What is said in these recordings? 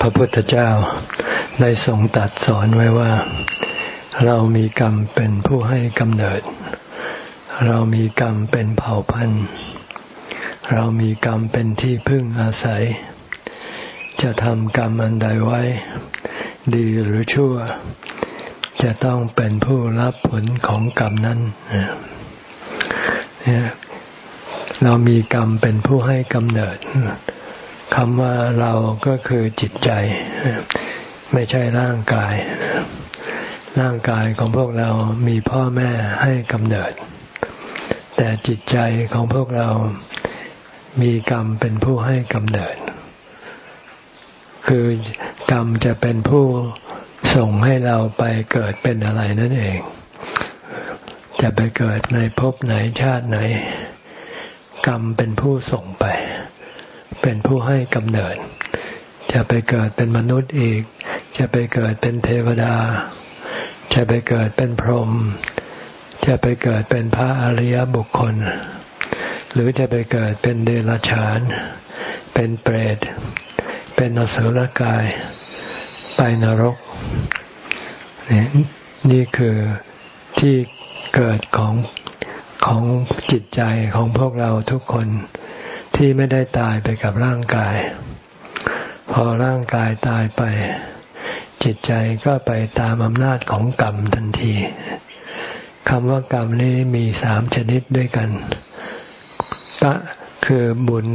พระพุทธเจ้าได้ทรงตัดสอนไว้ว่า เรามีกรรมเป็นผู้ให้กำเนิด เรามีกรรมเป็นเผ่าพันธุ์ เรามีกรรมเป็นที่พึ่งอาศัย จะทำกรรมอันใดไว้ ดีหรือชั่ว จะต้องเป็นผู้รับผลของกรรมนั้นเรามีกรรมเป็นผู้ให้กำเนิด คำว่าเราก็คือจิตใจ ไม่ใช่ร่างกาย ร่างกายของพวกเรามีพ่อแม่ให้กำเนิด แต่จิตใจของพวกเรามีกรรมเป็นผู้ให้กำเนิด คือกรรมจะเป็นผู้ส่งให้เราไปเกิดเป็นอะไรนั่นเอง จะไปเกิดในภพไหนชาติไหน กรรมเป็นผู้ส่งไป เป็นผู้ให้กำเนิด จะไปเกิดเป็นมนุษย์อีก จะไปเกิดเป็นเทวดา จะไปเกิดเป็นพรหมจะไปเกิดเป็นพระอริยบุคคล หรือจะไปเกิดเป็นเดรัจฉาน เป็นเปรต เป็นอสุรกาย ไปนรก นี่นี่คือที่เกิดของของจิตใจของพวกเราทุกคน ที่ไม่ได้ตายไปกับร่างกาย พอร่างกายตายไป จิตใจก็ไปตามอำนาจของกรรมทันทีคำว่ากรรมนี้มีสามชนิดด้วยกันตะคือบุญ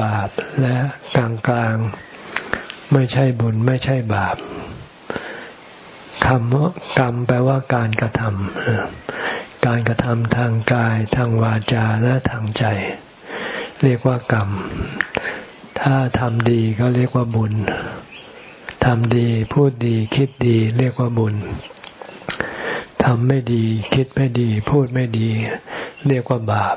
บาปและกลางกลาง ไม่ใช่บุญไม่ใช่บาปคำว่ากรรมแปลว่าการกระทำการกระทำทางกายทางวาจาและทางใจ เรียกว่ากรรม ถ้าทำดีก็เรียกว่าบุญ ทำดีพูดดีคิดดีเรียกว่าบุญ ทำไม่ดี คิดไม่ดี พูดไม่ดี เรียกว่าบาป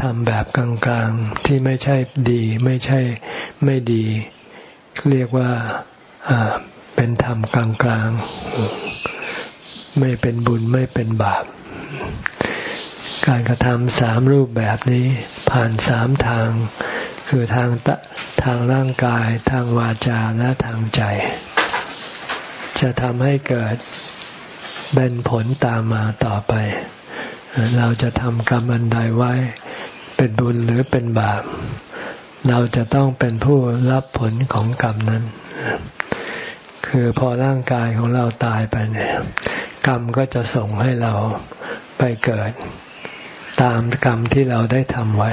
ทำแบบกลางๆที่ไม่ใช่ดี ไม่ใช่ไม่ดี เรียกว่าเป็นธรรมกลางๆไม่เป็นบุญไม่เป็นบาป การกระทำสามรูปแบบนี้ผ่านสามทาง คือทางทางร่างกายทางวาจาและทางใจ จะทำให้เกิดเป็นผลตามมาต่อไป เราจะทำกรรมอันใดไว้ เป็นบุญหรือเป็นบาป เราจะต้องเป็นผู้รับผลของกรรมนั้น คือพอร่างกายของเราตายไปเนี่ยกรรมก็จะส่งให้เราไปเกิด ตามกรรมที่เราได้ทำไว้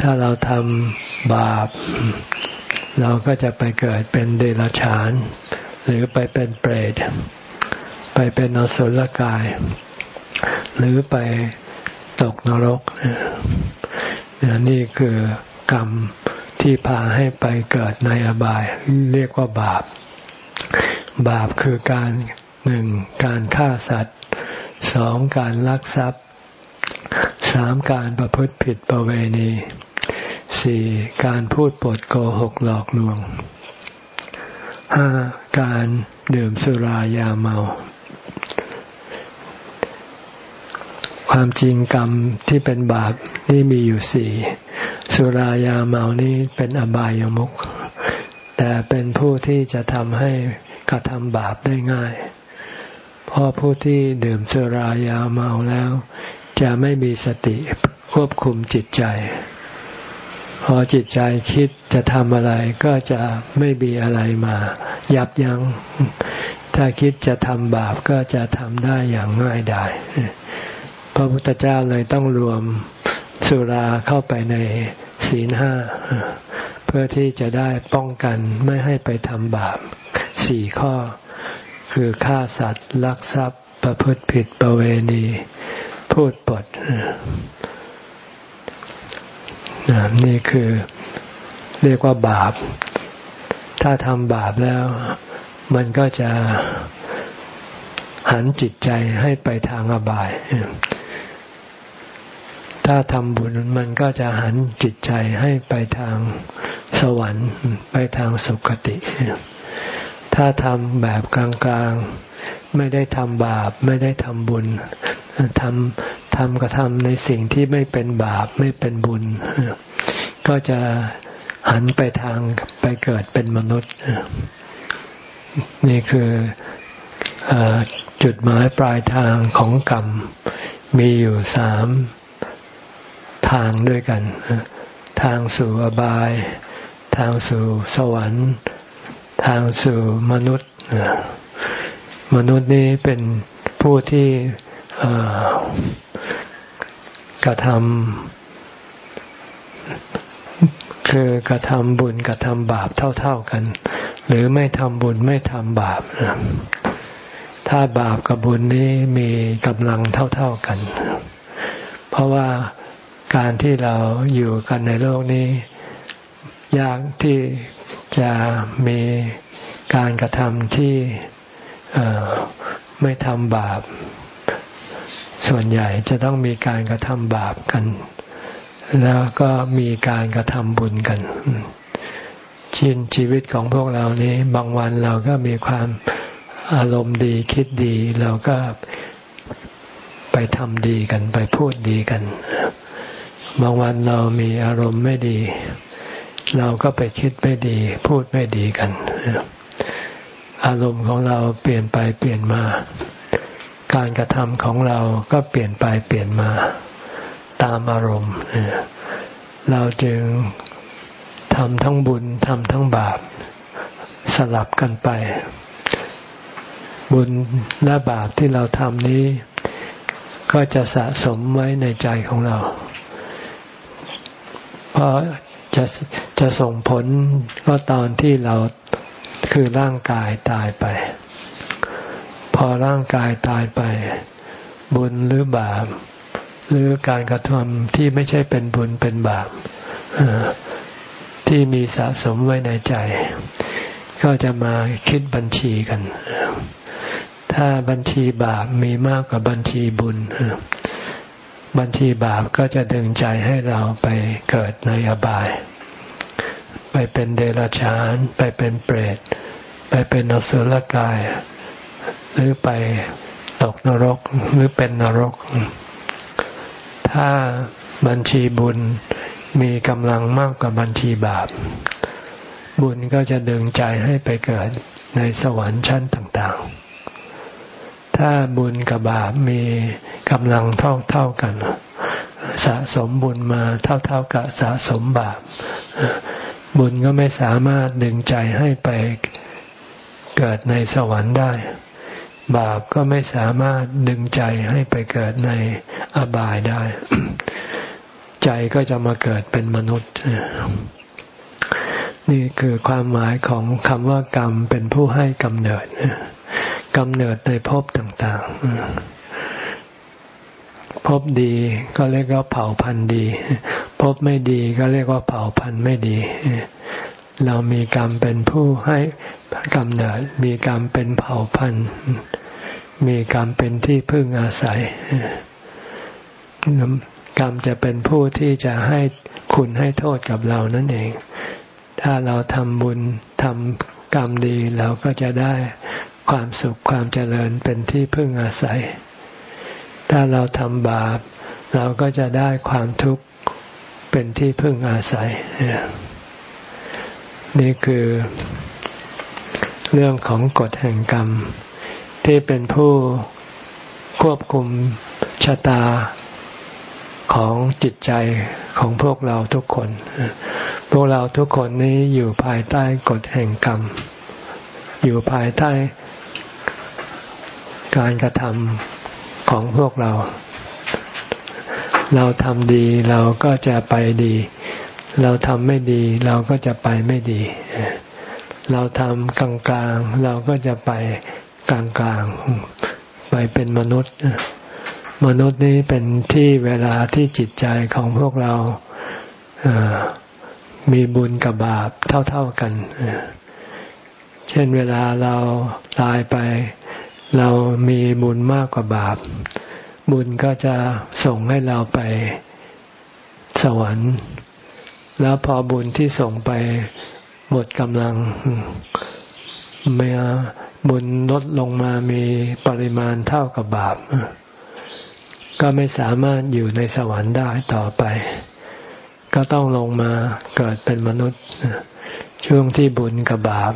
ถ้าเราทำบาป เราก็จะไปเกิดเป็นเดรัจฉาน หรือไปเป็นเปรต ไปเป็นอสุรกาย หรือไปตกนรก นี่คือกรรมที่พาให้ไปเกิดในอบาย เรียกว่าบาป บาปคือการหนึ่งการฆ่าสัตว์สองการลักทรัพย์ สามการประพฤติผิดประเวณีสี่การพูดปดโกหกหลอกลวงห้าการดื่มสุรายาเมา ความจริงกรรมที่เป็นบาปนี่มีอยู่สี่สุรายาเมานี่เป็นอบายามุขแต่เป็นผู้ที่จะทำให้กระทำบาปได้ง่าย เพราะผู้ที่ดื่มสุรายาเมาแล้ว จะไม่มีสติควบคุมจิตใจ พอจิตใจคิดจะทำอะไรก็จะไม่มีอะไรมา ยับยัง้ง ถ้าคิดจะทำบาปก็จะทำได้อย่างง่ายดายพระพุทธเจ้าเลยต้องรวมสุราเข้าไปในศีลห้า เพื่อที่จะได้ป้องกันไม่ให้ไปทำบาปสี่ข้อ คือฆ่าสัตว์ ลักทรัพย์ ประพฤติผิดประเวณี พูดปดนี่คือเรียกว่าบาป ถ้าทำบาปแล้ว มันก็จะหันจิตใจให้ไปทางอบาย ถ้าทำบุญมันก็จะหันจิตใจให้ไปทางสวรรค์ ไปทางสุคติ ถ้าทำแบบกลางๆ ไม่ได้ทำบาป ไม่ได้ทำบุญทำทำกระทำในสิ่งที่ไม่เป็นบาปไม่เป็นบุญ ก็จะหันไปทางไปเกิดเป็นมนุษย์ นี่คืออจุดหมายปลายทางของกรรม มีอยู่สามทางด้วยกัน ทางสู่อบาย ทางสู่สวรรค์ ทางสู่มนุษย์ มนุษย์นี้เป็นผู้ที่กระทำคือกระทำบุญกระทำบาปเท่า ๆกัน หรือไม่ทำบุญไม่ทำบาปถ้าบาปกับบุญนี้มีกำลังเท่า ๆกัน เพราะว่าการที่เราอยู่กันในโลกนี้ ยากที่จะมีการกระทำที่ ไม่ทำบาป ส่วนใหญ่จะต้องมีการกระทำบาปกัน แล้วก็มีการกระทำบุญกันชินชีวิตของพวกเรานี้บางวันเราก็มีความอารมณ์ดีคิดดี เราก็ไปทำดีกันไปพูดดีกัน บางวันเรามีอารมณ์ไม่ดี เราก็ไปคิดไม่ดี พูดไม่ดีกัน อารมณ์ของเราเปลี่ยนไปเปลี่ยนมา การกระทำของเราก็เปลี่ยนไปเปลี่ยนมาตามอารมณ์เราจึงทำทั้งบุญทำทั้งบาป สลับกันไป บุญและบาปที่เราทำนี้ ก็จะสะสมไว้ในใจของเรา เพราะจะจะส่งผลก็ตอนที่เรา คือร่างกายตายไป พอร่างกายตายไป บุญหรือบาป หรือการกระทำที่ไม่ใช่เป็นบุญเป็นบาปที่มีสะสมไว้ในใจ ก็จะมาคิดบัญชีกัน ถ้าบัญชีบาปมีมากกว่าบัญชีบุญบัญชีบาปก็จะดึงใจให้เราไปเกิดในอบาย ไปเป็นเดรัจฉาน ไปเป็นเปรต ไปเป็นอสุรกาย หรือไปตกนรกหรือเป็นนรก ถ้าบัญชีบุญมีกำลังมากกว่าบัญชีบาป บุญก็จะดึงใจให้ไปเกิดในสวรรค์ชั้นต่างๆ ถ้าบุญกับบาปมีกำลังเท่าเท่ากัน สะสมบุญมาเท่าเท่ากับสะสมบาป บุญก็ไม่สามารถดึงใจให้ไปเกิดในสวรรค์ได้ บาปก็ไม่สามารถดึงใจให้ไปเกิดในอบายได้ ใจก็จะมาเกิดเป็นมนุษย์ นี่คือความหมายของคำว่ากรรมเป็นผู้ให้กำเนิดกำเนิดในภพต่าง ๆ ภพดีก็เรียกว่าเผ่าพันธุ์ดีภพไม่ดีก็เรียกว่าเผ่าพันธุ์ไม่ดี เรามีกรรมเป็นผู้ให้กำเนิด มีกรรมเป็นเผ่าพันธุ์ มีกรรมเป็นที่พึ่งอาศัย กรรมจะเป็นผู้ที่จะให้คุณให้โทษกับเรานั่นเอง ถ้าเราทำบุญทำกรรมดีเราก็จะได้ความสุขความเจริญเป็นที่พึ่งอาศัย ถ้าเราทำบาป เราก็จะได้ความทุกข์เป็นที่พึ่งอาศัย นี่คือเรื่องของกฎแห่งกรรม ที่เป็นผู้ควบคุมชะตาของจิตใจของพวกเราทุกคน พวกเราทุกคนนี้อยู่ภายใต้กฎแห่งกรรม อยู่ภายใต้การกระทำ ของพวกเรา เราทำดีเราก็จะไปดี เราทำไม่ดี เราก็จะไปไม่ดี เราทำกลางกลางเราก็จะไปกลางกลางไปเป็นมนุษย์ มนุษย์นี้เป็นที่เวลาที่จิตใจของพวกเรามีบุญกับบาปเท่า ๆกัน เช่นเวลาเราตายไป เรามีบุญมากกว่าบาป บุญก็จะส่งให้เราไปสวรรค์ แล้วพอบุญที่ส่งไปหมดกำลังเมื่อบุญลดลงมามีปริมาณเท่ากับบาป ก็ไม่สามารถอยู่ในสวรรค์ได้ต่อไป ก็ต้องลงมาเกิดเป็นมนุษย์ ช่วงที่บุญกับบาป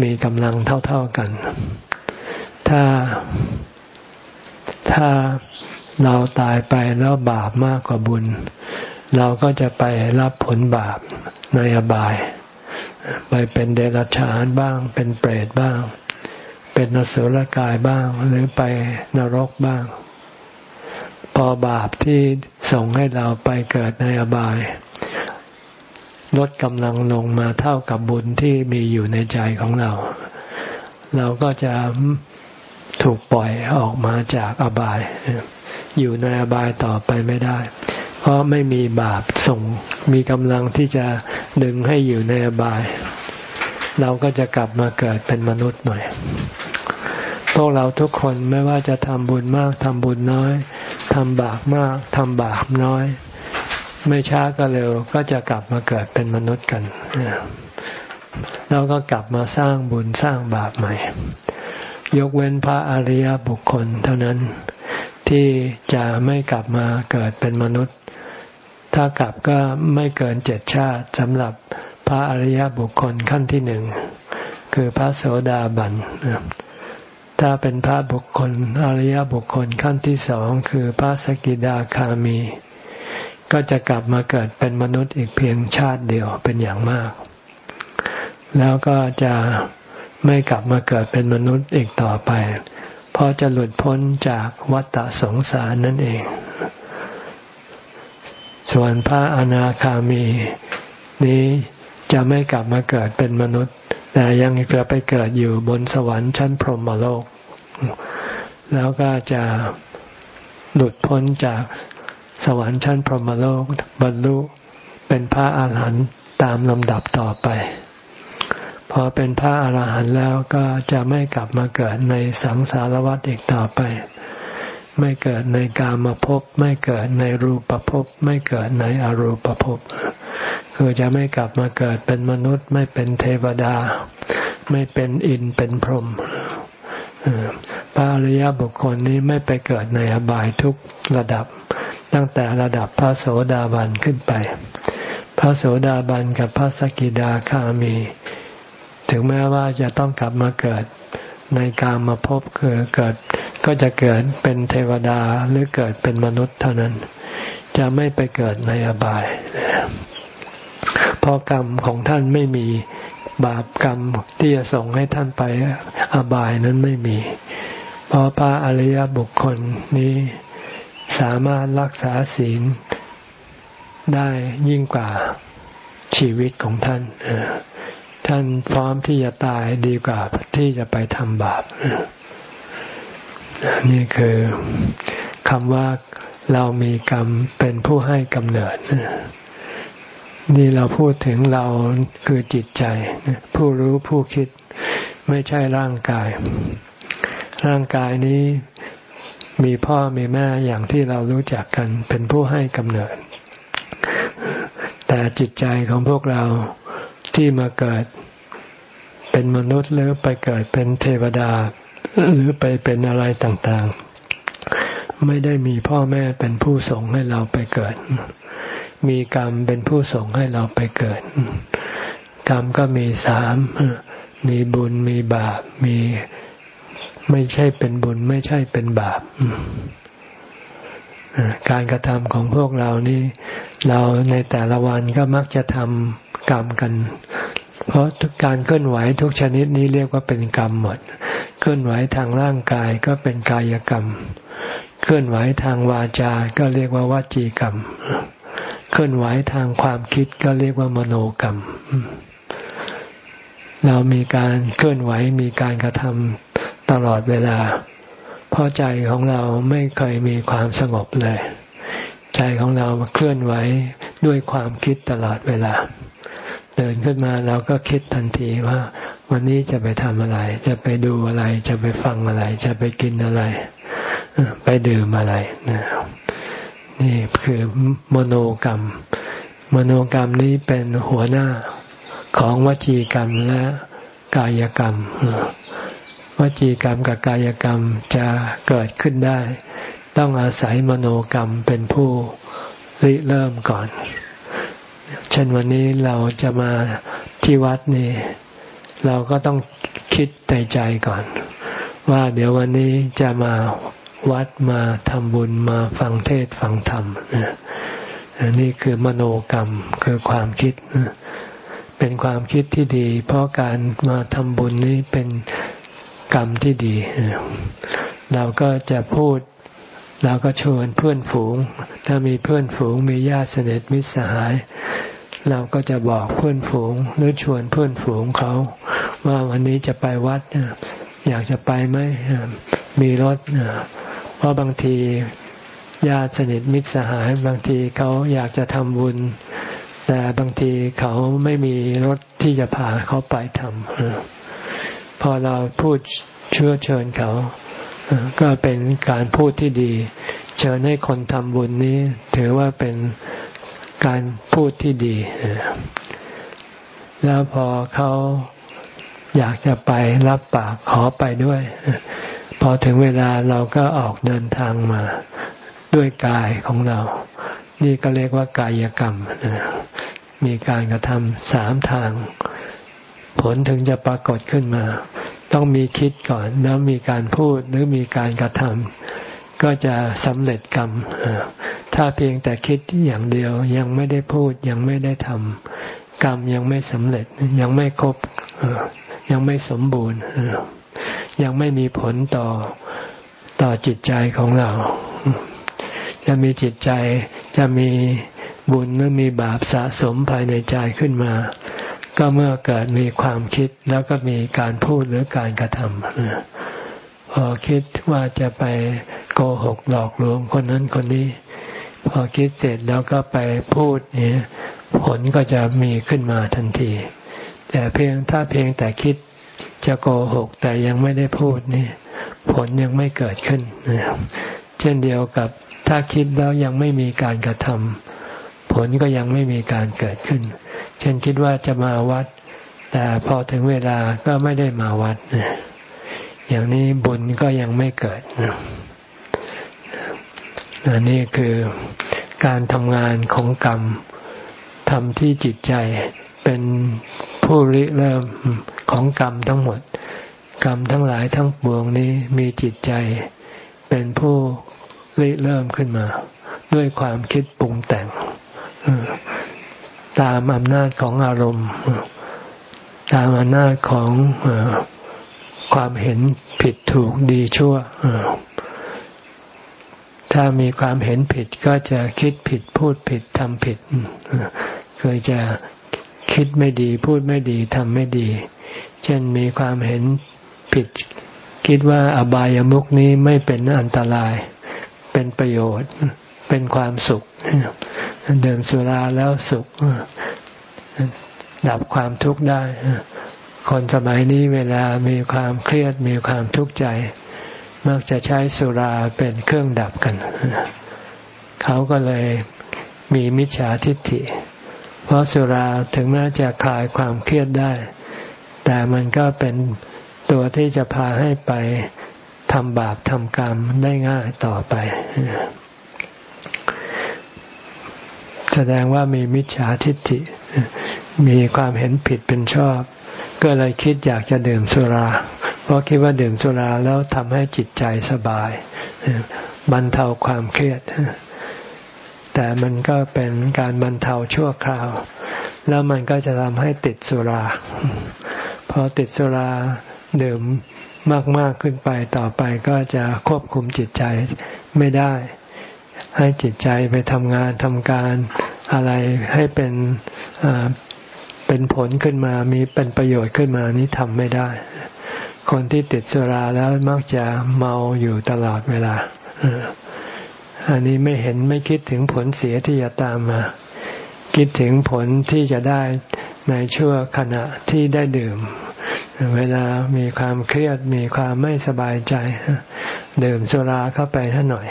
มีกำลังเท่า ๆกัน ถ้า ถ้าเราตายไปแล้วบาปมากกว่าบุญ เราก็จะไปรับผลบาปในอบาย ไปเป็นเดรัจฉานบ้าง เป็นเปรตบ้าง เป็นนสุรกายบ้าง หรือไปนรกบ้าง พอบาปที่ส่งให้เราไปเกิดในอบาย ลดกำลังลงมาเท่ากับบุญที่มีอยู่ในใจของเรา เราก็จะ ถูกปล่อยออกมาจากอบาย อยู่ในอบายต่อไปไม่ได้ เพราะไม่มีบาปส่ง มีกำลังที่จะดึงให้อยู่ในอบาย เราก็จะกลับมาเกิดเป็นมนุษย์ใหม่พวกเราทุกคนไม่ว่าจะทำบุญมากทำบุญน้อยทำบาปมากทำบาปน้อย ไม่ช้าก็เร็วก็จะกลับมาเกิดเป็นมนุษย์กันแล้วก็กลับมาสร้างบุญสร้างบาปใหม่ ยกเว้นพระอริยบุคคลเท่านั้นที่จะไม่กลับมาเกิดเป็นมนุษย์ ถ้ากลับก็ไม่เกินเจ็ดชาติสำหรับพระอริยบุคคลขั้นที่หนึ่งคือพระโสดาบันถ้าเป็นพระบุคคลอริยบุคคลขั้นที่สองคือพระสกิดาคามี ก็จะกลับมาเกิดเป็นมนุษย์อีกเพียงชาติเดียวเป็นอย่างมาก แล้วก็จะ ไม่กลับมาเกิดเป็นมนุษย์อีกต่อไป เพราะจะหลุดพ้นจากวัฏสงสารนั่นเอง ส่วนพระอนาคามีนี้จะไม่กลับมาเกิดเป็นมนุษย์ แต่ยังจะไปเกิดอยู่บนสวรรค์ชั้นพรหมโลก แล้วก็จะหลุดพ้นจากสวรรค์ชั้นพรหมโลกบรรลุเป็นพระอาหารหันต์ตามลำดับต่อไป พอเป็นพระอาหารหันต์แล้วก็จะไม่กลับมาเกิดในสังสารวัฏอีกต่อไป ไม่เกิดในกามภพไม่เกิดในรูปภพไม่เกิดในอรูปภพคือจะไม่กลับมาเกิดเป็นมนุษย์ ไม่เป็นเทวดา ไม่เป็นอินเป็นพรหมพระอริยบุคคลนี้ไม่ไปเกิดในอบายทุกระดับ ตั้งแต่ระดับพระโสดาบันขึ้นไป พระโสดาบันกับพระสกิดาคามี ถึงแม้ว่าจะต้องกลับมาเกิดในกามมาพบคือเกิดก็จะเกิดเป็นเทวดาหรือเกิดเป็นมนุษย์เท่านั้น จะไม่ไปเกิดในอบายเพราะกรรมของท่านไม่มีบาปกรรมที่จะส่งให้ท่านไปอบายนั้นไม่มี เพราะพระอริยบุคคลนี้สามารถรักษาศีลได้ยิ่งกว่าชีวิตของท่าน ท่านพร้อมที่จะตายดีกว่าที่จะไปทำบาป นี่คือคำว่าเรามีกรรมเป็นผู้ให้กำเนิด นี่เราพูดถึงเราคือจิตใจ ผู้รู้ผู้คิดไม่ใช่ร่างกาย ร่างกายนี้มีพ่อมีแม่อย่างที่เรารู้จักกันเป็นผู้ให้กำเนิด แต่จิตใจของพวกเรา ที่มาเกิดเป็นมนุษย์หรือไปเกิดเป็นเทวดา หรือไปเป็นอะไรต่างๆ ไม่ได้มีพ่อแม่เป็นผู้ส่งให้เราไปเกิด มีกรรมเป็นผู้ส่งให้เราไปเกิด กรรมก็มีสามมีบุญมีบาปมีไม่ใช่เป็นบุญไม่ใช่เป็นบาปการกระทำของพวกเรานี่ เราในแต่ละวันก็มักจะทำ กรรมกัน เพราะทุกการเคลื่อนไหวทุกชนิดนี้เรียกว่าเป็นกรรมหมด เคลื่อนไหวทางร่างกายก็เป็นกายกรรม เคลื่อนไหวทางวาจา ก็เรียกว่าวจีกรรม เคลื่อนไหวทางความคิดก็เรียกว่ามโนกรรม เรามีการเคลื่อนไหวมีการกระทำตลอดเวลา เพราะใจของเราไม่เคยมีความสงบเลย ใจของเราเคลื่อนไหวด้วยความคิดตลอดเวลา เดินขึ้นมาเราก็คิดทันทีว่า วันนี้จะไปทำอะไร จะไปดูอะไร จะไปฟังอะไร จะไปกินอะไร ไปดื่มอะไรนะนี่คือมโนกรรม มโนกรรมนี้เป็นหัวหน้าของวจีกรรมและกายกรรม วจีกรรมกับกายกรรมจะเกิดขึ้นได้ ต้องอาศัยมโนกรรมเป็นผู้ริเริ่มก่อน เช่นวันนี้เราจะมาที่วัดนี่ เราก็ต้องคิดในใจก่อน ว่าเดี๋ยววันนี้จะมาวัดมาทำบุญมาฟังเทศฟังธรรมนี่คือมโนกรรมคือความคิด เป็นความคิดที่ดี เพราะการมาทำบุญนี้เป็นกรรมที่ดี เราก็จะพูด เราก็ชวนเพื่อนฝูง ถ้ามีเพื่อนฝูงมีญาติสนิทมิตรสหาย เราก็จะบอกเพื่อนฝูง หรือชวนเพื่อนฝูงเขา ว่าวันนี้จะไปวัดอยากจะไปไหมมีรถเพราะบางทีญาติสนิทมิตรสหาย บางทีเขาอยากจะทำบุญ แต่บางทีเขาไม่มีรถที่จะพาเขาไปทำพอเราพูดเชื่อเชิญเขา ก็เป็นการพูดที่ดี เชิญให้คนทำบุญนี้ ถือว่าเป็นการพูดที่ดี แล้วพอเขาอยากจะไปรับปากขอไปด้วย พอถึงเวลาเราก็ออกเดินทางมาด้วยกายของเรา นี่ก็เรียกว่ากายกรรม มีการกระทำสามทาง ผลถึงจะปรากฏขึ้นมา ต้องมีคิดก่อน แล้วมีการพูดหรือมีการกระทำก็จะสำเร็จกรรม ถ้าเพียงแต่คิดอย่างเดียวยังไม่ได้พูดยังไม่ได้ทำกรรมยังไม่สำเร็จยังไม่ครบยังไม่สมบูรณ์ยังไม่มีผลต่อต่อจิตใจของเรา จะมีจิตใจจะมีบุญหรือมีบาปสะสมภายในใจขึ้นมา ก็เมื่อเกิดมีความคิดแล้วก็มีการพูดหรือการกระทำพอคิดว่าจะไปโกหกหลอกลวงคนนั้นคนนี้ พอคิดเสร็จแล้วก็ไปพูดเนี่ยผลก็จะมีขึ้นมาทันที แต่เพียงถ้าเพียงแต่คิดจะโกหกแต่ยังไม่ได้พูดนี่ผลยังไม่เกิดขึ้นเช่นเดียวกับถ้าคิดแล้วยังไม่มีการกระทำผลก็ยังไม่มีการเกิดขึ้น เช่นคิดว่าจะมาวัด แต่พอถึงเวลาก็ไม่ได้มาวัด อย่างนี้บุญก็ยังไม่เกิดนนี้คือการทำงานของกรรมทำที่จิตใจเป็นผู้ริเริ่มของกรรมทั้งหมด กรรมทั้งหลายทั้งปวงนี้มีจิตใจ เป็นผู้ริเริ่มขึ้นมา ด้วยความคิดปรุงแต่ง ตามอำนาจของอารมณ์ ตามอำนาจของความเห็นผิดถูกดีชั่ว ถ้ามีความเห็นผิดก็จะคิดผิดพูดผิดทำผิดเคยจะคิดไม่ดี พูดไม่ดีทำไม่ดี เช่นมีความเห็นผิด คิดว่าอบายามุกนี้ไม่เป็นอันตราย เป็นประโยชน์ เป็นความสุข ดื่มสุราแล้วสุข ดับความทุกข์ได้ คนสมัยนี้เวลามีความเครียดมีความทุกข์ใจ มักจะใช้สุราเป็นเครื่องดับกัน เขาก็เลยมีมิจฉาทิฏฐิ เพราะสุราถึงแม้จะคลายความเครียดได้ แต่มันก็เป็นตัวที่จะพาให้ไปทำบาปทำกรรมได้ง่ายต่อไป แสดงว่ามีมิจฉาทิฏฐิ มีความเห็นผิดเป็นชอบ ก็เลยคิดอยากจะดื่มสุรา เพราะคิดว่าดื่มสุราแล้วทำให้จิตใจสบายบรรเทาความเครียด แต่มันก็เป็นการบรรเทาชั่วคราว แล้วมันก็จะทำให้ติดสุรา พอติดสุราดื่มมาก ๆ ขึ้นไปต่อไปก็จะควบคุมจิตใจไม่ได้ ให้จิตใจไปทำงานทำการอะไรให้เป็นเป็นผลขึ้นมามีเป็นประโยชน์ขึ้นมานี้ทำไม่ได้ คนที่ติดสุราแล้วมักจะเมาอยู่ตลอดเวลาอันนี้ไม่เห็นไม่คิดถึงผลเสียที่จะตามมา คิดถึงผลที่จะได้ในชั่วขณะที่ได้ดื่ม เวลามีความเครียดมีความไม่สบายใจ ดื่มสุราเข้าไปท่าหน่อย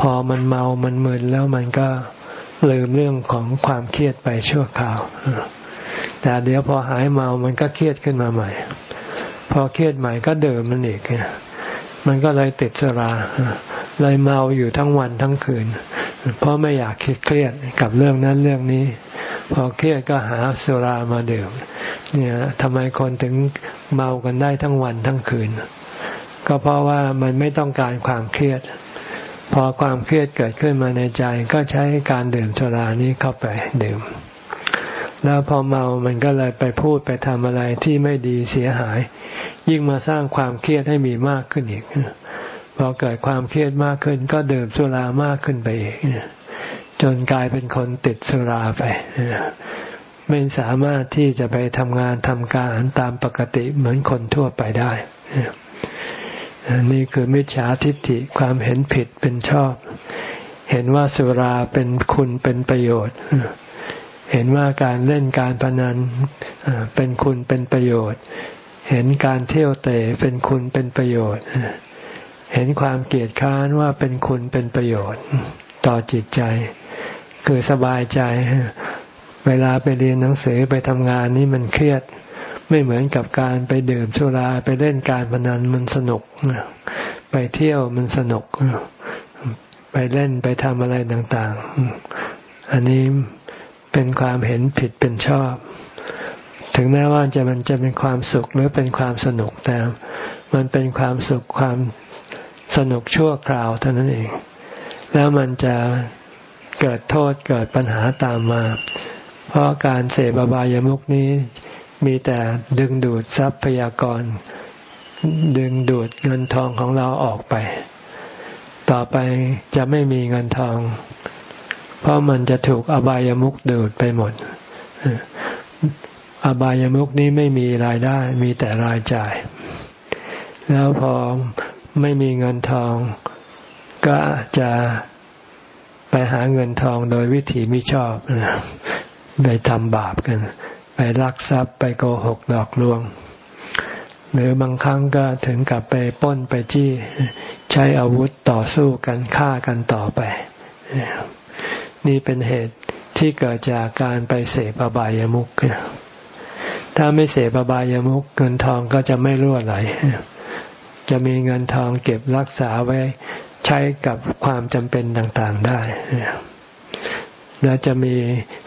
พอมันเมามันมึนแล้วมันก็ลืมเรื่องของความเครียดไปชั่วคราว แต่เดี๋ยวพอหายเมามันก็เครียดขึ้นมาใหม่ พอเครียดใหม่ก็เดิมมันอีกมันก็เลยติดสราเลยเมาอยู่ทั้งวันทั้งคืน เพราะไม่อยากคิดเครียดกับเรื่องนั้นเรื่องนี้พพอเครียดก็หาสุรามาดื่มเนี่ยทำไมคนถึงเมากันได้ทั้งวันทั้งคืน ก็เพราะว่ามันไม่ต้องการความเครียด พอความเครียดเกิดขึ้นมาในใจก็ใช้การดื่มสุรานี้เข้าไปดื่ม แล้วพอเมามันก็เลยไปพูดไปทำอะไรที่ไม่ดีเสียหาย ยิ่งมาสร้างความเครียดให้มีมากขึ้นอีกพอเกิดความเครียดมากขึ้น ก็ดื่มสุรามากขึ้นไปอีกจนกลายเป็นคนติดสุราไปไม่สามารถที่จะไปทำงานทำการตามปกติเหมือนคนทั่วไปได้ นี่คือมิจฉาทิฏฐิความเห็นผิดเป็นชอบ เห็นว่าสุราเป็นคุณเป็นประโยชน์ เห็นว่าการเล่นการพนันเป็นคุณเป็นประโยชน์ เห็นการเที่ยวเตะเป็นคุณเป็นประโยชน์ เห็นความเกลียดค้านว่าเป็นคุณเป็นประโยชน์ ต่อจิตใจ คือสบายใจ เวลาไปเรียนหนังสือไปทำงานนี่มันเครียด ไม่เหมือนกับการไปดื่มสุราไปเล่นการพนันมันสนุกไปเที่ยวมันสนุก ไปเล่นไปทำอะไรต่างๆ อันนี้เป็นความเห็นผิดเป็นชอบ ถึงแม้ว่าจะมันจะเป็นความสุขหรือเป็นความสนุกแต่มันเป็นความสุขความสนุกชั่วคราวเท่านั้นเอง แล้วมันจะเกิดโทษเกิดปัญหาตามมา เพราะการเสพบายามุกนี้ มีแต่ดึงดูดทรัพยากร ดึงดูดเงินทองของเราออกไป ต่อไปจะไม่มีเงินทอง เพราะมันจะถูกอบายามุกดูดไปหมด อบายามุกนี้ไม่มีรายได้ มีแต่รายจ่าย แล้วพอไม่มีเงินทอง ก็จะไปหาเงินทองโดยวิธีไม่ชอบไปทำบาปกัน ไปลักทรัพย์ไปโกหกหลอกลวง หรือบางครั้งก็ถึงกับไปป้นไปจี้ ใช้อาวุธต่อสู้กันฆ่ากันต่อไป นี่เป็นเหตุที่เกิดจากการไปเสพอบายามุขถ้าไม่เสพอบายามุขเงินทองก็จะไม่รั่วไหล จะมีเงินทองเก็บรักษาไว้ใช้กับความจำเป็นต่างๆได้ และจะมี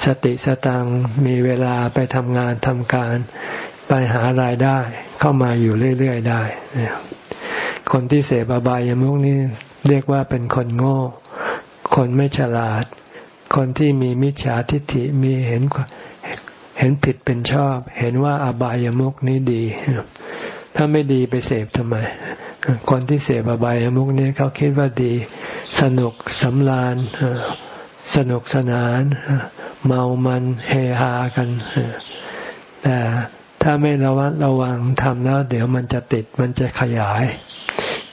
สติสตังมีเวลาไปทำงานทำการ ไปหารายได้เข้ามาอยู่เรื่อย ๆ ได้ คนที่เสพอบายามุกนี้เรียกว่าเป็นคนโง่ คนไม่ฉลาด คนที่มีมิจฉาทิฏฐิมีเห็นเห็นผิดเป็นชอบ เห็นว่าอบายามุกนี้ดี ถ้าไม่ดีไปเสพทำไม คนที่เสพอบายามุกนี้เขาคิดว่าดี สนุกสำราญ สนุกสนาน เมามันเฮฮากัน แต่ถ้าไม่ระวัดระวังทำแล้ว เดี๋ยวมันจะติดมันจะขยาย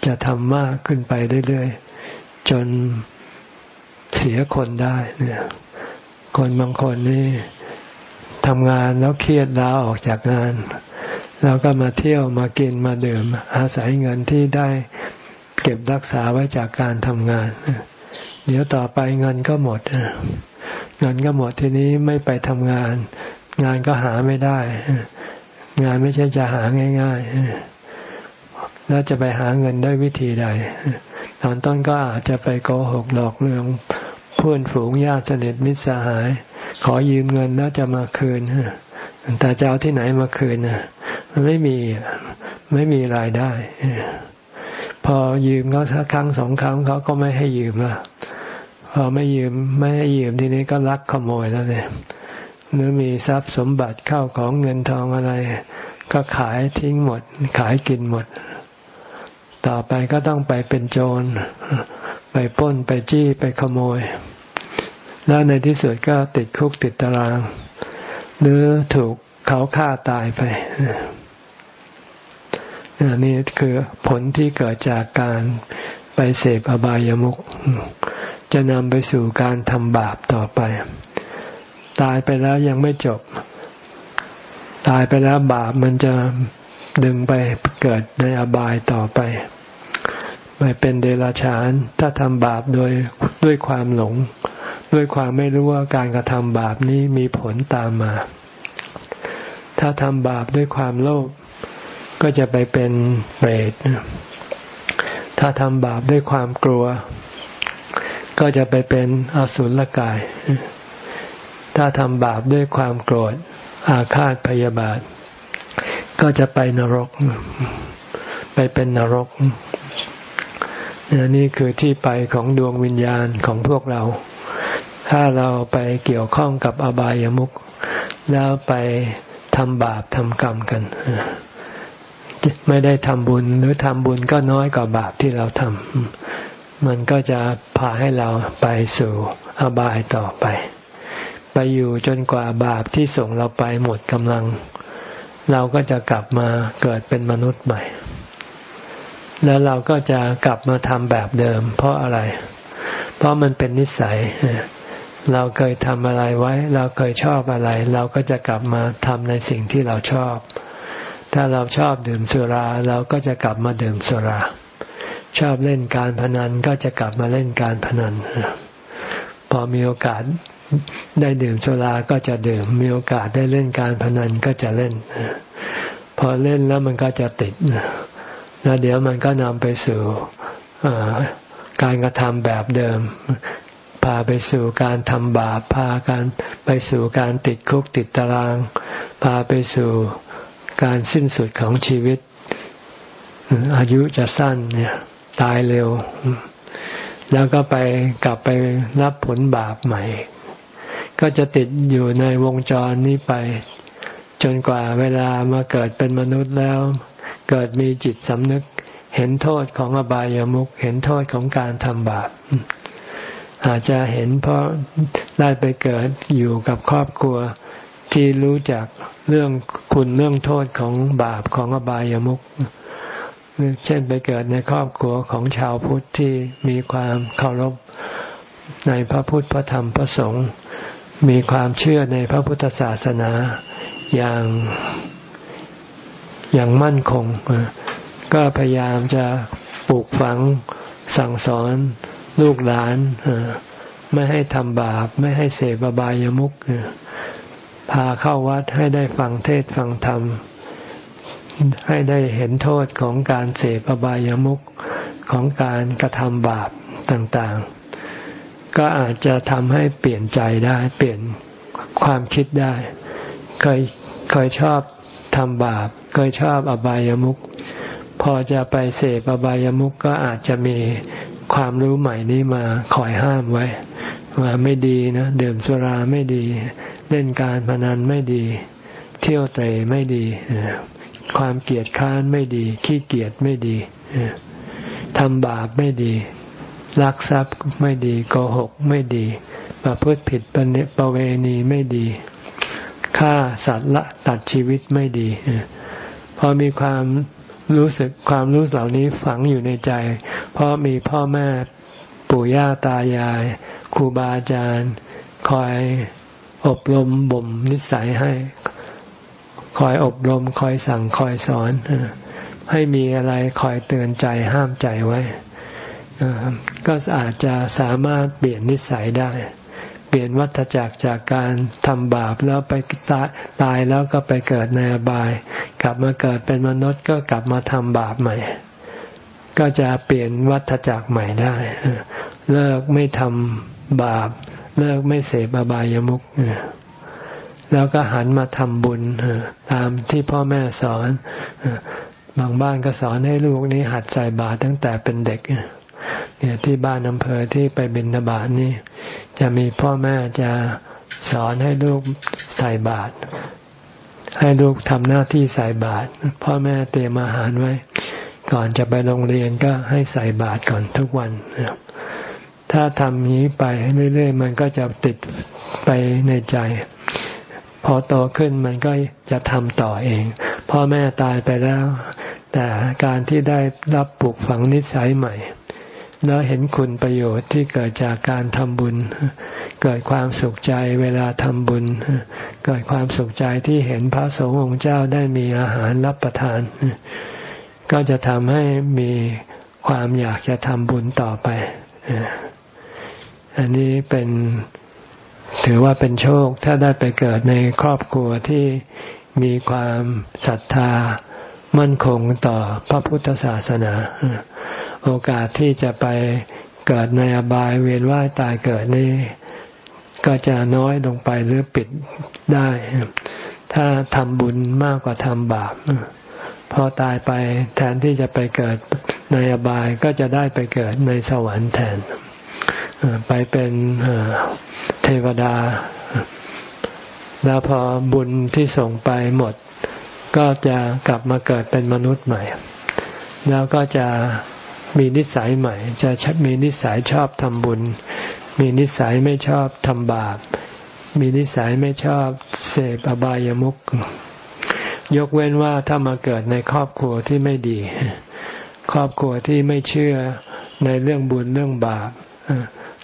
จะทำมากขึ้นไปเรื่อยๆ จนเสียคนได้เนี่ยคนบางคนนี่ทำงานแล้วเครียดลาออกจากงานเราก็มาเที่ยวมากินมาดื่มอาศัยเงินที่ได้เก็บรักษาไว้จากการทำงาน เดี๋ยวต่อไปเงินก็หมดเงินก็หมดทีนี้ไม่ไปทำงาน งานก็หาไม่ได้ งานไม่ใช่จะหาง่ายๆแล้วจะไปหาเงินได้วิธีใด ตอนต้นก็อาจจะไปโกหกหลอกลวงเพื่อนฝูงญาติสนิทมิตรสหาย ขอยืมเงินแล้วจะมาคืนแต่จะเอาที่ไหนมาคืนนะไม่มีไม่มีรายได้ พอยืมเขาสักครั้งสองครั้งเขาก็ไม่ให้ยืมละพอไม่ยืมไม่ให้ยืมทีนี้ก็ลักขโมยแล้วเนี่ยหรือมีทรัพย์สมบัติเข้าของเงินทองอะไร ก็ขายทิ้งหมด ขายกินหมด ต่อไปก็ต้องไปเป็นโจร ไปป้นไปจี้ไปขโมย แล้วในที่สุดก็ติดคุกติดตาราง หรือถูกเขาฆ่าตายไป นี่คือผลที่เกิดจากการไปเสพอบายามุขจะนำไปสู่การทำบาปต่อไป ตายไปแล้วยังไม่จบ ตายไปแล้วบาปมันจะดึงไปเกิดในอบายต่อไปไปเป็นเดรัจฉาน ถ้าทำบาปโดยด้วยความหลง ด้วยความไม่รู้ว่าการกระทำบาปนี้มีผลตามมา ถ้าทำบาปด้วยความโลภ ก็จะไปเป็นเปรตถ้าทำบาปด้วยความกลัว ก็จะไปเป็นอสุรกาย ถ้าทำบาปด้วยความโกรธ อาฆาตพยาบาท ก็จะไปนรก ไปเป็นนรกนี่คือที่ไปของดวงวิญญาณของพวกเรา ถ้าเราไปเกี่ยวข้องกับอบายามุขแล้วไปทำบาปทำกรรมกัน ไม่ได้ทำบุญหรือทำบุญก็น้อยกว่าบาปที่เราทำมันก็จะพาให้เราไปสู่อบายต่อไป ไปอยู่จนกว่าบาปที่ส่งเราไปหมดกำลัง เราก็จะกลับมาเกิดเป็นมนุษย์ใหม่ แล้วเราก็จะกลับมาทำแบบเดิม เพราะอะไร เพราะมันเป็นนิสัยเราเคยทำอะไรไว้ เราเคยชอบอะไร เราก็จะกลับมาทำในสิ่งที่เราชอบ ถ้าเราชอบดื่มสุราเราก็จะกลับมาดื่มสุรา ชอบเล่นการพนันก็จะกลับมาเล่นการพนัน พอมีโอกาสได้ดื่มสุราก็จะดื่ม มีโอกาสได้เล่นการพนันก็จะเล่น พอเล่นแล้วมันก็จะติดแล้วเดี๋ยวมันก็นำไปสู่การกระทำแบบเดิม พาไปสู่การทำบาป พาการไปสู่การติดคุกติดตาราง พาไปสู่ การสิ้นสุดของชีวิต อายุจะสั้นเนี่ย ตายเร็ว แล้วก็ไปกลับไปรับผลบาปใหม่ ก็จะติดอยู่ในวงจรนี้ไป จนกว่าเวลามาเกิดเป็นมนุษย์แล้ว เกิดมีจิตสำนึก เห็นโทษของอบายามุขเห็นโทษของการทำบาปอาจจะเห็นเพราะได้ไปเกิดอยู่กับครอบครัว ที่รู้จักเรื่องคุณเรื่องโทษของบาปของอบายามุขเช่นไปเกิดในครอบครัวของชาวพุทธที่มีความเคารพในพระพุทธพระธรรมพระสงฆ์มีความเชื่อในพระพุทธศาสนาอย่างอย่างมั่นคง ก็พยายามจะปลูกฝังสั่งสอนลูกหลาน ไม่ให้ทำบาป ไม่ให้เสพบายามุข พาเข้าวัดให้ได้ฟังเทศฟังธรรม ให้ได้เห็นโทษของการเสพอบายามุขของการกระทำบาปต่างๆ ก็อาจจะทำให้เปลี่ยนใจได้ เปลี่ยนความคิดได้ เคยเคยชอบทำบาป เคยชอบอบายามุขพอจะไปเสพอบายามุขก็อาจจะมีความรู้ใหม่นี้มาคอยห้ามไว้ ว่าไม่ดีนะ เดื่มสุราไม่ดี เล่นการพนันไม่ดี เที่ยวเตะไม่ดี ความเกียดค้านไม่ดี ขี้เกียจไม่ดีทำบาปไม่ดีลักทรัพย์ไม่ดีโกหกไม่ดี ประพฤติผิดประเวณีไม่ดีฆ่าสัตว์ละตัดชีวิตไม่ดีพอมีความรู้สึกความรู้เหล่านี้ฝังอยู่ในใจ เพราะมีพ่อแม่ปู่ย่าตายายครูบาอาจารย์ คอย อบรมบ่มนิสัยให้ คอยอบรมคอยสั่งคอยสอนให้มีอะไรคอยเตือนใจห้ามใจไว้ก็อาจจะสามารถเปลี่ยนนิสัยได้ เปลี่ยนวัฏจักรจากการทำบาปแล้วไปตายแล้วก็ไปเกิดในอบาย กลับมาเกิดเป็นมนุษย์ก็กลับมาทำบาปใหม่ ก็จะเปลี่ยนวัฏจักรใหม่ได้ เลิกไม่ทำบาป เลิกไม่เสพอบายามุขแล้วก็หันมาทำบุญตามที่พ่อแม่สอนบางบ้านก็สอนให้ลูกนี้หัดใส่บาตรตั้งแต่เป็นเด็กเนี่ยที่บ้านอำเภอที่ไปบิณฑบาตนี่ จะมีพ่อแม่จะสอนให้ลูกใส่บาตรให้ลูกทำหน้าที่ใส่บาตรพ่อแม่เตรียมอาหารไว้ ก่อนจะไปโรงเรียนก็ให้ใส่บาตรก่อนทุกวัน ถ้าทำนี้ไปเรื่อยๆมันก็จะติดไปในใจ พอโตขึ้นมันก็จะทำต่อเอง พ่อแม่ตายไปแล้ว แต่การที่ได้รับปลูกฝังนิสัยใหม่ แล้วเห็นคุณประโยชน์ที่เกิดจากการทำบุญ เกิดความสุขใจเวลาทำบุญ เกิดความสุขใจที่เห็นพระสงฆ์องค์เจ้าได้มีอาหารรับประทาน ก็จะทำให้มีความอยากจะทำบุญต่อไป อันนี้เป็นถือว่าเป็นโชคถ้าได้ไปเกิดในครอบครัวที่มีความศรัทธามั่นคงต่อพระพุทธศาสนา โอกาสที่จะไปเกิดในอบายเวียนว่ายตายเกิดนี่ก็จะน้อยลงไปหรือปิดได้ ถ้าทำบุญมากกว่าทำบาปพอตายไปแทนที่จะไปเกิดในอบายก็จะได้ไปเกิดในสวรรค์แทน ไปเป็นเทวดา แล้วพอบุญที่ส่งไปหมด ก็จะกลับมาเกิดเป็นมนุษย์ใหม่ แล้วก็จะมีนิสัยใหม่ จะมีนิสัยชอบทำบุญ มีนิสัยไม่ชอบทำบาป มีนิสัยไม่ชอบเสพอบายามุขยกเว้นว่าถ้ามาเกิดในครอบครัวที่ไม่ดี ครอบครัวที่ไม่เชื่อในเรื่องบุญเรื่องบาป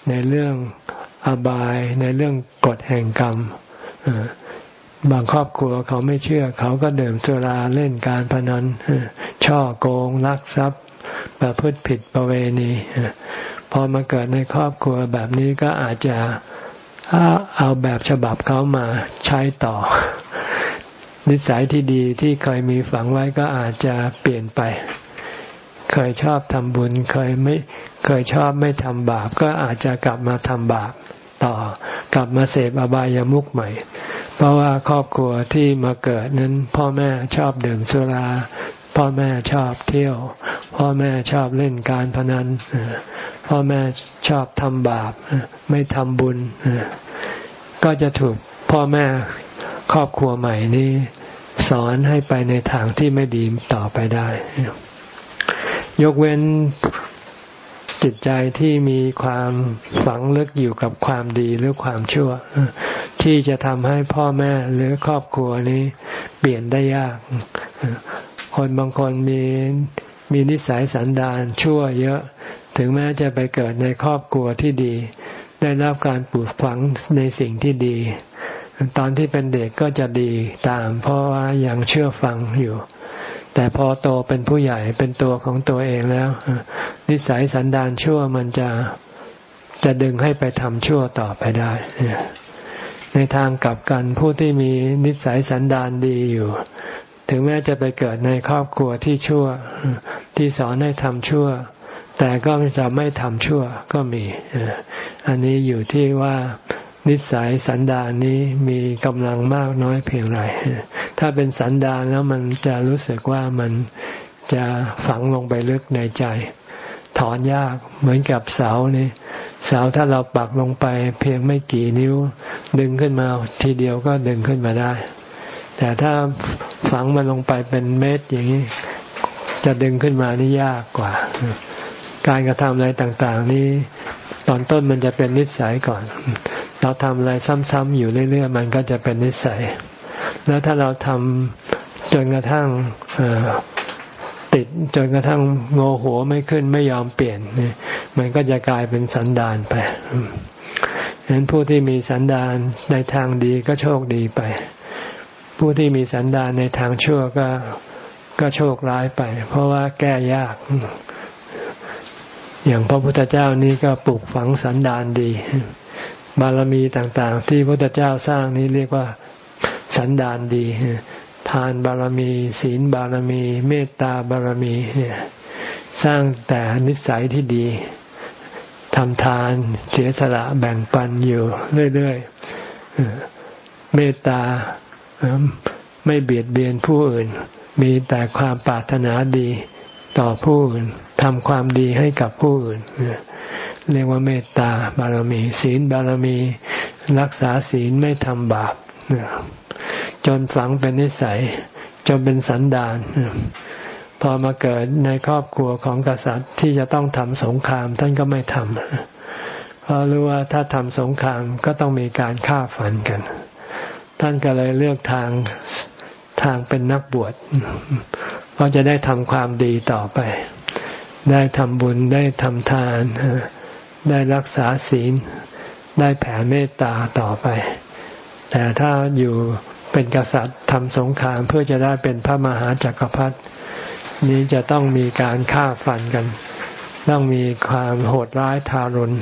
ในเรื่องอบาย ในเรื่องกฎแห่งกรรมบางครอบครัวเขาไม่เชื่อ เขาก็เดิมสุราเล่นการพนันช่อโกงลักทรัพย์ ประพฤติผิดประเวณีพอมาเกิดในครอบครัวแบบนี้ก็อาจจะเอาแบบฉบับเขามาใช้ต่อ นิสัยที่ดีที่เคยมีฝังไว้ก็อาจจะเปลี่ยนไป เคยชอบทำบุญ เคยไม่เคยชอบไม่ทำบาป ก็อาจจะกลับมาทำบาปต่อกลับมาเสพอบายามุขใหม่ เพราะว่าครอบครัวที่มาเกิดนั้น พ่อแม่ชอบดื่มสุราพ่อแม่ชอบเที่ยว พ่อแม่ชอบเล่นการพนันพ่อแม่ชอบทำบาปไม่ทำบุญ ก็จะถูกพ่อแม่ครอบครัวใหม่นี้ สอนให้ไปในทางที่ไม่ดีต่อไปได้ ยกเว้นจิตใจที่มีความฝังลึกอยู่กับความดีหรือความชั่ว ที่จะทำให้พ่อแม่หรือครอบครัวนี้เปลี่ยนได้ยาก คนบางคนมีมีนิสัยสันดานชั่วเยอะ ถึงแม้จะไปเกิดในครอบครัวที่ดี ได้รับการปลูกฝังในสิ่งที่ดี ตอนที่เป็นเด็กก็จะดีตามเพราะว่ายังเชื่อฟังอยู่ แต่พอโตเป็นผู้ใหญ่เป็นตัวของตัวเองแล้ว นิสัยสันดานชั่วมันจะจะดึงให้ไปทำชั่วต่อไปได้ ในทางกลับกันผู้ที่มีนิสัยสันดานดีอยู่ ถึงแม้จะไปเกิดในครอบครัวที่ชั่ว ที่สอนให้ทำชั่ว แต่ก็จะไม่ทำชั่วก็มี อันนี้อยู่ที่ว่า นิสัยสันดานนี้มีกำลังมากน้อยเพียงไรถ้าเป็นสันดานแล้วมันจะรู้สึกว่ามันจะฝังลงไปลึกในใจ ถอนยากเหมือนกับเสานี่เสาถ้าเราปักลงไป เพียงไม่กี่นิ้ว ดึงขึ้นมาทีเดียวก็ดึงขึ้นมาได้ แต่ถ้าฝังมันลงไปเป็นเม็ดอย่างนี้ จะดึงขึ้นมานี่ยากกว่า การกระทำอะไรต่าง ๆ นี้ตอนต้นมันจะเป็นนิสัยก่อน เราทำอะไรซ้ำๆอยู่เรื่อยๆ มันก็จะเป็นนิสัย แล้วถ้าเราทำจนกระทั่งติดจนกระทั่งงอหัวไม่ขึ้นไม่ยอมเปลี่ยนนี่มันก็จะกลายเป็นสันดานไปฉะนั้นผู้ที่มีสันดานในทางดีก็โชคดีไป ผู้ที่มีสันดานในทางชั่วก็ก็โชคร้ายไป เพราะว่าแก้ยาก อย่างพระพุทธเจ้านี่ก็ปลูกฝังสันดานดี บารมีต่างๆ ที่พระพุทธเจ้าสร้างนี้เรียกว่าสันดานดี ทานบารมี ศีลบารมี เมตตาบารมีเนี่ยสร้างแต่นิสัยที่ดีทำทานเสียสละแบ่งปันอยู่เรื่อยๆเมตตาไม่เบียดเบียนผู้อื่น มีแต่ความปรารถนาดีต่อผู้อื่นทำความดีให้กับผู้อื่น เรียกว่าเมตตาบารมี ศีลบารมี รักษาศีลไม่ทำบาปจนฝังเป็นนิสัย จนเป็นสันดานพอมาเกิดในครอบครัวของกษัตริย์ที่จะต้องทำสงคราม ท่านก็ไม่ทำเพราะรู้ว่าถ้าทำสงครามก็ต้องมีการฆ่าฝันกัน ท่านก็เลยเลือกทางทางเป็นนักบวชเพราะจะได้ทำความดีต่อไป ได้ทำบุญได้ทำทาน ได้รักษาศีล ได้แผ่เมตตาต่อไป แต่ถ้าอยู่เป็นกษัตริย์ทำสงครามเพื่อจะได้เป็นพระมหาจักรพรรดินี้จะต้องมีการฆ่าฟันกัน ต้องมีความโหดร้ายทารุณ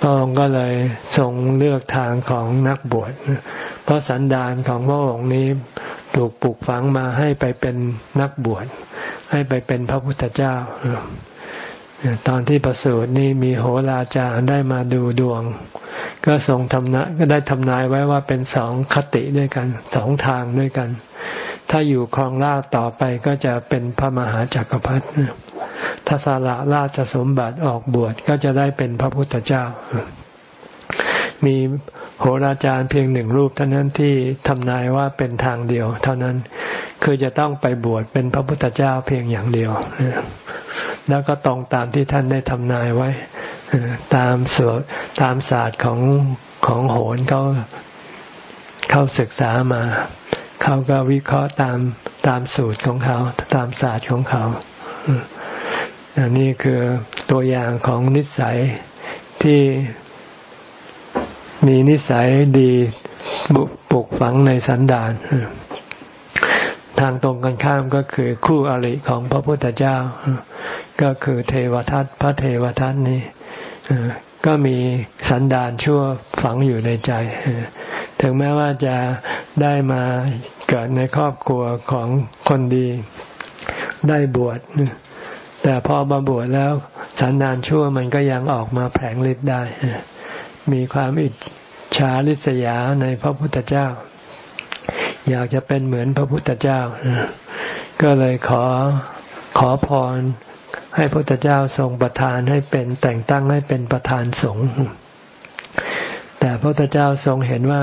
พระองค์ก็เลยทรงเลือกทางของนักบวช เพราะสันดานของพระองค์นี้ถูกปลูกฝังมาให้ไปเป็นนักบวช ให้ไปเป็นพระพุทธเจ้า ตอนที่ประสูตินี่มีโหราจารย์ได้มาดูดวง ก็ทรงทำนะก็ได้ทำนายไว้ว่าเป็นสองคติด้วยกันสองทางด้วยกัน ถ้าอยู่ครองราชต่อไปก็จะเป็นพระมหาจักรพรรดิถ้าสละราชสมบัติออกบวชก็จะได้เป็นพระพุทธเจ้า มีโหราจารย์เพียงหนึ่งรูปเท่านั้นที่ทำนายว่าเป็นทางเดียว เท่านั้นคือจะต้องไปบวชเป็นพระพุทธเจ้าเพียงอย่างเดียว แล้วก็ตรงตามที่ท่านได้ทำนายไว้ ตามสวดตามศาสตร์ของของโหนเขาเขาศึกษามา เขาก็วิเคราะห์ตามตามสูตรของเขา ตามศาสตร์ของเขาอันนี้คือตัวอย่างของนิสัยที่มีนิสัยดีปลูกฝังในสันดาน ทางตรงกันข้ามก็คือคู่อริของพระพุทธเจ้า ก็คือเทวทัตพระเทวทัตนี้ก็มีสันดานชั่วฝังอยู่ในใจ ถึงแม้ว่าจะได้มาเกิดในครอบครัวของคนดีได้บวชแต่พอมาบวชแล้วสันดานชั่วมันก็ยังออกมาแผลงฤทธิ์ได้ มีความอิจฉาริษยาในพระพุทธเจ้า อยากจะเป็นเหมือนพระพุทธเจ้า ก็เลยขอขอพรให้พระพุทธเจ้าทรงประทานให้เป็นแต่งตั้งให้เป็นประธานสงฆ์แต่พระพุทธเจ้าทรงเห็นว่า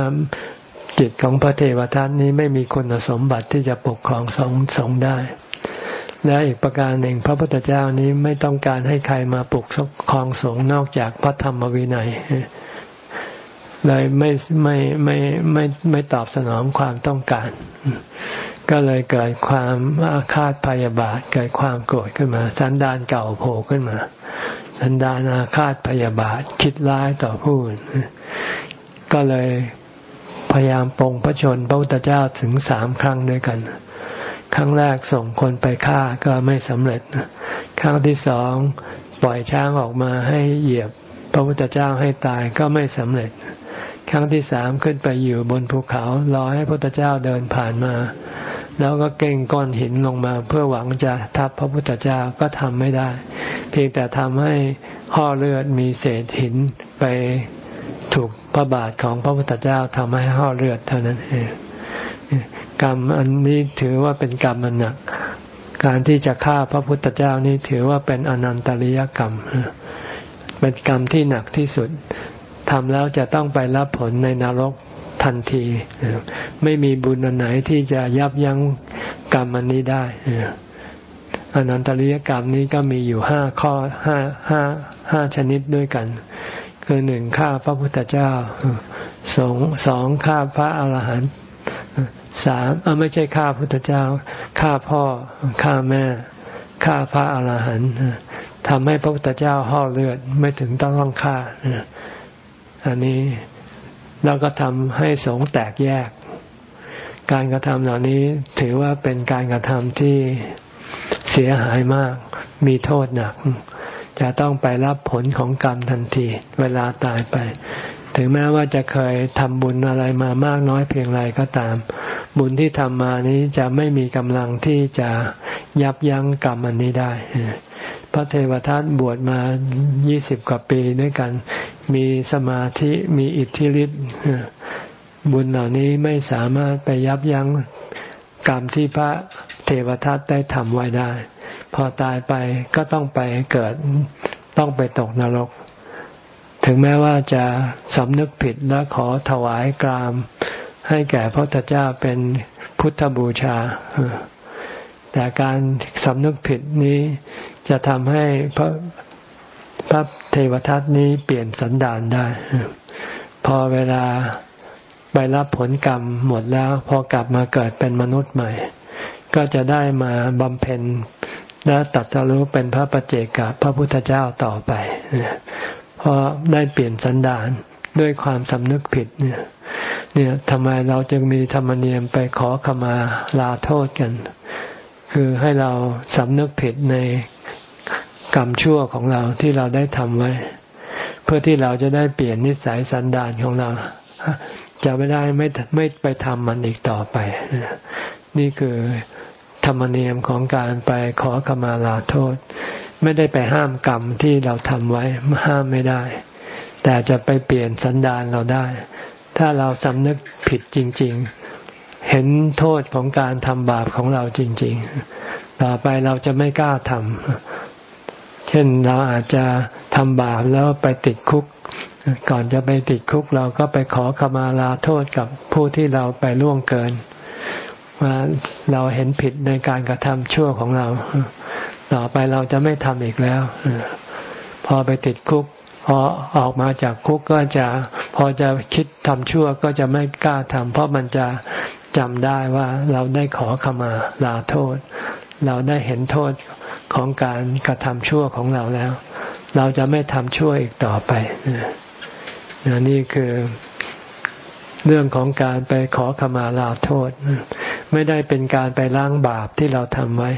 จิตของพระเทวทัตนี้ไม่มีคุณสมบัติที่จะปกครองสงฆ์สงฆ์ได้ และอีกประการหนึ่งพระพุทธเจ้านี้ไม่ต้องการให้ใครมาปลุกคลองสงฆ์นอกจากพระธรรมวินัย เลยไม่ไม่ไม่ไม่ไม่ตอบสนองความต้องการ ก็เลยเกิดความอาฆาตพยาบาทเกิดความโกรธขึ้นมา สันดานเก่าโผล่ขึ้นมา สันดานอาฆาตพยาบาทคิดร้ายต่อผู้อื่นก็เลยพยายามปองพระชนพระพุทธเจ้าถึงสามครั้งด้วยกัน ครั้งแรกส่งคนไปฆ่าก็ไม่สำเร็จ ครั้งที่สองปล่อยช้างออกมาให้เหยียบพระพุทธเจ้าให้ตายก็ไม่สำเร็จ ครั้งที่สามขึ้นไปอยู่บนภูเขา รอให้พระพุทธเจ้าเดินผ่านมา แล้วก็เก่งก้อนหินลงมา เพื่อหวังจะทับพระพุทธเจ้าก็ทำไม่ได้ เพียงแต่ทำให้ห่อเลือดมีเศษหินไปถูกพระบาทของพระพุทธเจ้าทำให้ห่อเลือดเท่านั้นเองกรรมอันนี้ถือว่าเป็นกรรมอันหนัก การที่จะฆ่าพระพุทธเจ้านี้ถือว่าเป็นอนันตริยกรรม เป็นกรรมที่หนักที่สุด ทำแล้วจะต้องไปรับผลในนรกทันที ไม่มีบุญอันไหนที่จะยับยั้งกรรมอันนี้ได้อนันตริยกรรมนี้ก็มีอยู่ห้าข้อห้าห้าห้าชนิดด้วยกัน คือหนึ่งฆ่าพระพุทธเจ้าสองสองฆ่าพระอาหารหันต์สามไม่ใช่ฆ่าพุทธเจ้าฆ่าพ่อฆ่าแม่ฆ่าพระอาหารหันต์ทำให้พระพุทธเจ้าห่อเลือดไม่ถึงต้องต้องฆ่า อันนี้แล้วก็ทำให้สงแตกแยก การกระทำเหล่านี้ถือว่าเป็นการกระทำที่เสียหายมาก มีโทษหนัก จะต้องไปรับผลของกรรมทันที เวลาตายไป ถึงแม้ว่าจะเคยทำบุญอะไรมามากน้อยเพียงไรก็ตาม บุญที่ทำมานี้จะไม่มีกำลังที่จะยับยั้งกรรมอันนี้ได้ ระเทวทัตบวชมายี่สิบกว่าปีด้วยกัน มีสมาธิมีอิทธิฤทธิ์บุญเหล่านี้ไม่สามารถไปยับยั้งกรรมที่พระเทวทัตได้ทำไว้ได้ พอตายไปก็ต้องไปเกิดต้องไปตกนรก ถึงแม้ว่าจะสำนึกผิดและขอถวายกราม ให้แก่พระพุทธเจ้าเป็นพุทธบูชา แต่การสำนึกผิดนี้จะทำให้พระพระเทวทัตนี้เปลี่ยนสันดานได้ พอเวลาไปรับผลกรรมหมดแล้ว พอกลับมาเกิดเป็นมนุษย์ใหม่ ก็จะได้มาบำเพ็ญและตัดสรู้เป็นพระปัจเจกับพระพุทธเจ้าต่อไปเพราะได้เปลี่ยนสันดานด้วยความสำนึกผิดเนี่ย เนี่ยทำไมเราจึงมีธรรมเนียมไปขอขมาลาโทษกัน คือให้เราสำนึกผิดในกรรมชั่วของเราที่เราได้ทำไว้ เพื่อที่เราจะได้เปลี่ยนนิสัยสันดานของเรา จะไม่ได้ไม่ไม่ไปทำมันอีกต่อไป นี่คือธรรมเนียมของการไปขอขมาลาโทษ ไม่ได้ไปห้ามกรรมที่เราทำไว้ห้ามไม่ได้ แต่จะไปเปลี่ยนสันดานเราได้ ถ้าเราสำนึกผิดจริง ๆ เห็นโทษของการทำบาปของเราจริง ๆ ต่อไปเราจะไม่กล้าทำ เช่นเราอาจจะทำบาปแล้วไปติดคุก ก่อนจะไปติดคุกเราก็ไปขอขมาลาโทษกับผู้ที่เราไปล่วงเกิน ว่าเราเห็นผิดในการกระทำชั่วของเรา ต่อไปเราจะไม่ทำอีกแล้ว พอไปติดคุกพอออกมาจากคุกก็จะพอจะคิดทำชั่วก็จะไม่กล้าทำเพราะมันจะ จำได้ว่าเราได้ขอขมาลาโทษ เราได้เห็นโทษของการกระทำชั่วของเราแล้ว เราจะไม่ทำชั่วอีกต่อไปนี่คือเรื่องของการไปขอขมาลาโทษ ไม่ได้เป็นการไปล้างบาปที่เราทำไว้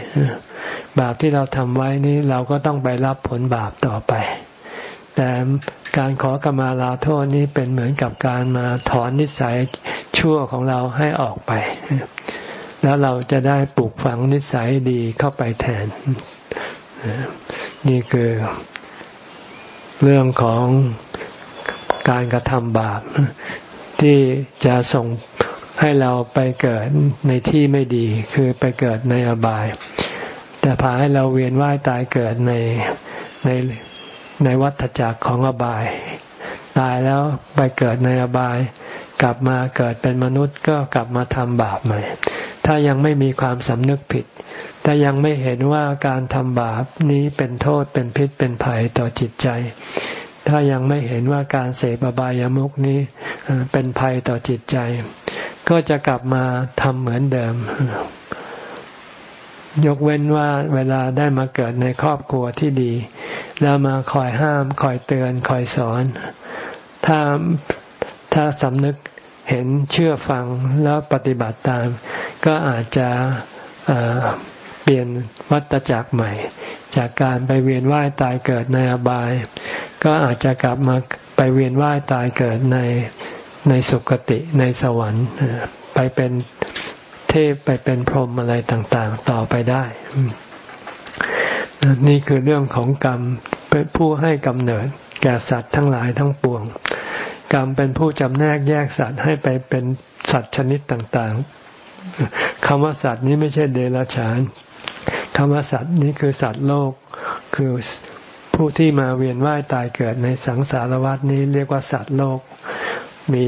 บาปที่เราทำไว้นี้เราก็ต้องไปรับผลบาปต่อไป แต่ การขอกมาลาโทษนี้เป็นเหมือนกับการมาถอนนิสัยชั่วของเราให้ออกไป แล้วเราจะได้ปลูกฝังนิสัยดีเข้าไปแทน นี่คือเรื่องของการกระทำบาปที่จะส่งให้เราไปเกิดในที่ไม่ดี คือไปเกิดในอบาย แต่พาให้เราเวียนว่ายตายเกิดในใน ในวัฏจักรของอบาย ตายแล้วไปเกิดในอบาย กลับมาเกิดเป็นมนุษย์ก็กลับมาทำบาปใหม่ ถ้ายังไม่มีความสำนึกผิด ถ้ายังไม่เห็นว่าการทำบาปนี้เป็นโทษเป็นพิษเป็นภัยต่อจิตใจ ถ้ายังไม่เห็นว่าการเสพอบายามุกนี้เป็นภัยต่อจิตใจ ก็จะกลับมาทำเหมือนเดิม ยกเว้นว่าเวลาได้มาเกิดในครอบครัวที่ดี แล้วมาคอยห้าม คอยเตือน คอยสอน ถ้าถ้าสำนึกเห็นเชื่อฟังแล้วปฏิบัติตาม ก็อาจจะเปลี่ยนวัฏจักรใหม่ จากการไปเวียนว่ายตายเกิดในอบาย ก็อาจจะกลับมาไปเวียนว่ายตายเกิดในในสุคติในสวรรค์ไปเป็น เทพไปเป็นพรหมอะไรต่างๆ ต่อไปได้ นี่คือเรื่องของกรรมเป็นผู้ให้กำเนิด แก่สัตว์ทั้งหลายทั้งปวง กรรมเป็นผู้จำแนกแยกสัตว์ให้ไปเป็นสัตว์ชนิดต่างๆคำว่าสัตว์นี้ไม่ใช่เดรัจฉานคำว่าสัตว์นี้คือสัตว์โลก คือผู้ที่มาเวียนว่ายตายเกิดในสังสารวัฏนี้เรียกว่าสัตว์โลก มี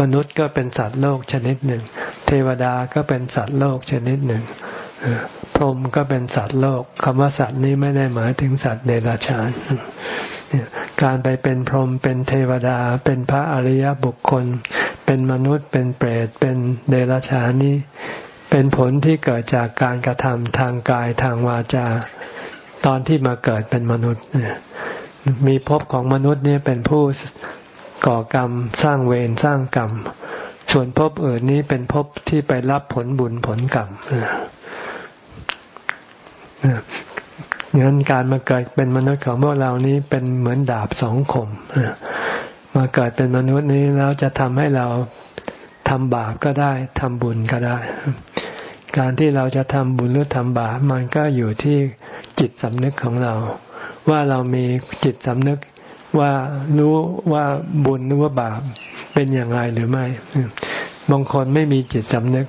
มนุษย์ก็เป็นสัตว์โลกชนิดหนึ่ง เทวดาก็เป็นสัตว์โลกชนิดหนึ่งพรหมก็เป็นสัตว์โลกคำว่าสัตว์นี้ไม่ได้หมายถึงสัตว์เดรัจฉานการไปเป็นพรหมเป็นเทวดา เป็นพระอริยบุคคล เป็นมนุษย์ เป็นเปรต เป็นเดรัจฉานนี้ เป็นผลที่เกิดจากการกระทำทางกายทางวาจา ตอนที่มาเกิดเป็นมนุษย์ มีภพของมนุษย์นี่เป็นผู้ ก่อกรรม สร้างเวรสร้างกรรม ส่วนภพอื่นนี้เป็นภพที่ไปรับผลบุญผลกรรมงั้นการมาเกิดเป็นมนุษย์ของพวกเรานี้เป็นเหมือนดาบสองคมมาเกิดเป็นมนุษย์นี้แล้วจะทำให้เราทำบาปก็ได้ทำบุญก็ได้ การที่เราจะทำบุญหรือทำบาปมันก็อยู่ที่จิตสำนึกของเรา ว่าเรามีจิตสำนึก ว่ารู้ว่าบุญหรือว่าบาปเป็นอย่างไรหรือไม่ บางคนไม่มีจิตสำนึก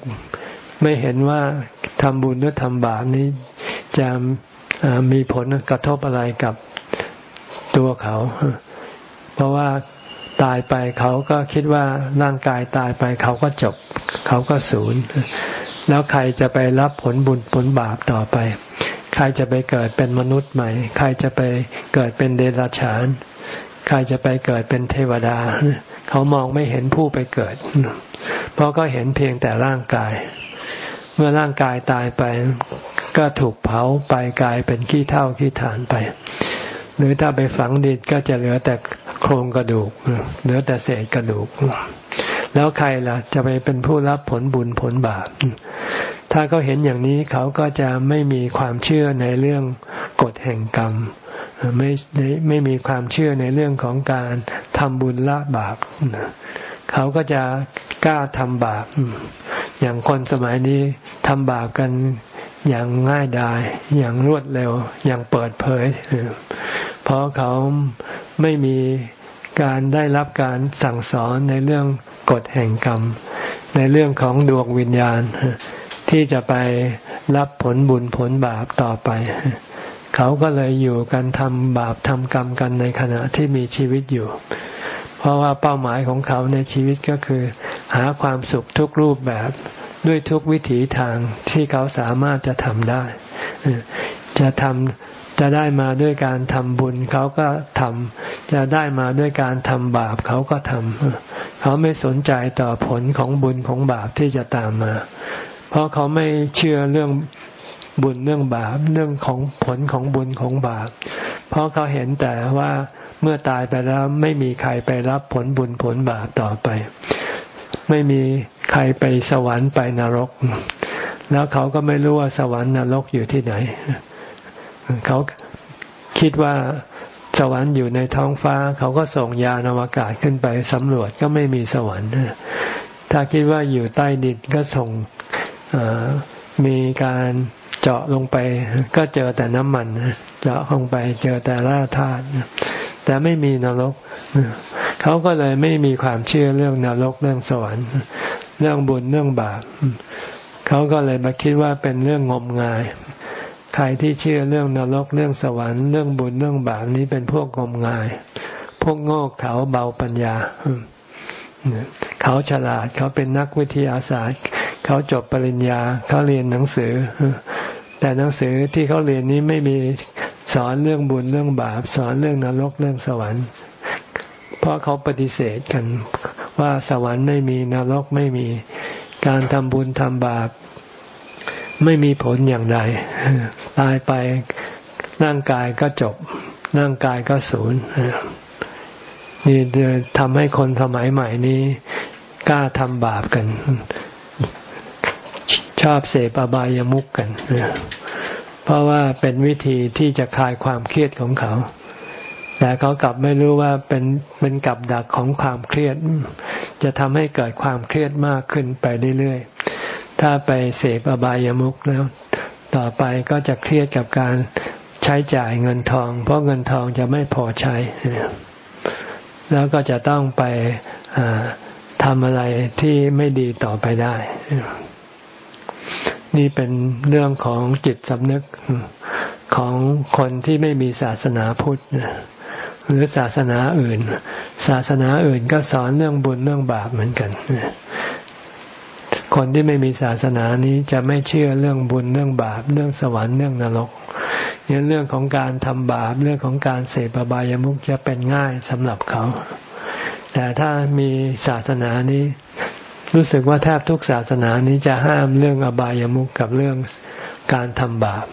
ไม่เห็นว่าทำบุญหรือทำบาปนี้จะมีผลกระทบอะไรกับตัวเขา เพราะว่าตายไปเขาก็คิดว่าร่างกายตายไปเขาก็จบ เขาก็ศูนย์ แล้วใครจะไปรับผลบุญผลบาปต่อไป ใครจะไปเกิดเป็นมนุษย์ใหม่ ใครจะไปเกิดเป็นเดรัจฉานใใครจะไปเกิดเป็นเทวดา เขามองไม่เห็นผู้ไปเกิด เพราะก็เห็นเพียงแต่ร่างกาย เมื่อร่างกายตายไป ก็ถูกเผาไปกลายเป็นขี้เท่าขี้ฐานไป หรือถ้าไปฝังดินก็จะเหลือแต่โครงกระดูก เหลือแต่เศษกระดูก แล้วใครล่ะ จะไปเป็นผู้รับผลบุญผลบาปถ้าเขาเห็นอย่างนี้เขาก็จะไม่มีความเชื่อในเรื่องกฎแห่งกรรม ไม่ไม่มีความเชื่อในเรื่องของการทำบุญละบาปเขาก็จะกล้าทำบาป อย่างคนสมัยนี้ทำบาปกันอย่างง่ายดาย อย่างรวดเร็ว อย่างเปิดเผย เพราะเขาไม่มีการได้รับการสั่งสอนในเรื่องกฎแห่งกรรม ในเรื่องของดวงวิญญาณ ที่จะไปรับผลบุญผลบาปต่อไป เขาก็เลยอยู่กันทำบาปทำกรรมกันในขณะที่มีชีวิตอยู่ เพราะว่าเป้าหมายของเขาในชีวิตก็คือ หาความสุขทุกรูปแบบด้วยทุกวิถีทางที่เขาสามารถจะทำได้ จะทำจะได้มาด้วยการทำบุญเขาก็ทำจะได้มาด้วยการทำบาปเขาก็ทำเขาไม่สนใจต่อผลของบุญของบาปที่จะตามมา เพราะเขาไม่เชื่อเรื่อง บุญเรื่องบาปเรื่องของผลของบุญของบาป เพราะเขาเห็นแต่ว่าเมื่อตายไปแล้วไม่มีใครไปรับผลบุญผลบาปต่อไป ไม่มีใครไปสวรรค์ไปนรก แล้วเขาก็ไม่รู้ว่าสวรรค์นรกอยู่ที่ไหน เขาคิดว่าสวรรค์อยู่ในท้องฟ้า เขาก็ส่งยานอวกาศขึ้นไปสำรวจก็ไม่มีสวรรค์ถ้าคิดว่าอยู่ใต้ดินก็ส่งมีการ เจาะลงไปก็เจอแต่น้ำมันเจาะลงไปเจอแต่ล่าธาตุแต่ไม่มีนรกเขาก็เลยไม่มีความเชื่อเรื่องนรกเรื่องสวรรค์ เรื่องบุญเรื่องบาปเขาก็เลยมาคิดว่าเป็นเรื่องงมงาย ใครที่เชื่อเรื่องนรกเรื่องสวรรค์เรื่องบุญเรื่องบาปนี้เป็นพวกงมงาย พวกโง่เขาเบาปัญญาเขาฉลาดเขาเป็นนักวิทยาศาสตร์ เขาจบปริญญา เขาเรียนหนังสือ แต่หนังสือที่เขาเรียนนี้ไม่มีสอนเรื่องบุญเรื่องบาป สอนเรื่องนรกเรื่องสวรรค์ เพราะเขาปฏิเสธกันว่าสวรรค์ไม่มีนรกไม่มีการทำบุญทำบาป ไม่มีผลอย่างใดตายไปร่างกายก็จบ ร่างกายก็สูญนี่ทำให้คนสมัยใหม่นี้กล้าทำบาปกัน ชอบเสพอบายามุกกัน เพราะว่าเป็นวิธีที่จะคลายความเครียดของเขา แต่เขากลับไม่รู้ว่าเป็นเป็นกับดักของความเครียด จะทำให้เกิดความเครียดมากขึ้นไปเรื่อยๆ ถ้าไปเสพอบายามุขแล้ว ต่อไปก็จะเครียดกับการใช้จ่ายเงินทอง เพราะเงินทองจะไม่พอใช้ แล้วก็จะต้องไปทำอะไรที่ไม่ดีต่อไปได้ นี่เป็นเรื่องของจิตสำนึกของคนที่ไม่มีศาสนาพุทธหรือศาสนาอื่น ศาสนาอื่นก็สอนเรื่องบุญเรื่องบาปเหมือนกัน คนที่ไม่มีศาสนานี้จะไม่เชื่อเรื่องบุญเรื่องบาป เรื่องสวรรค์เรื่องนรกเนี่ยเรื่องของการทำบาปเรื่องของการเสพบายามุขจะเป็นง่ายสำหรับเขา แต่ถ้ามีศาสนานี้ รู้สึกว่าแทบทุกศาสนานี้จะห้ามเรื่องอบายามุขกับเรื่องการทำบาป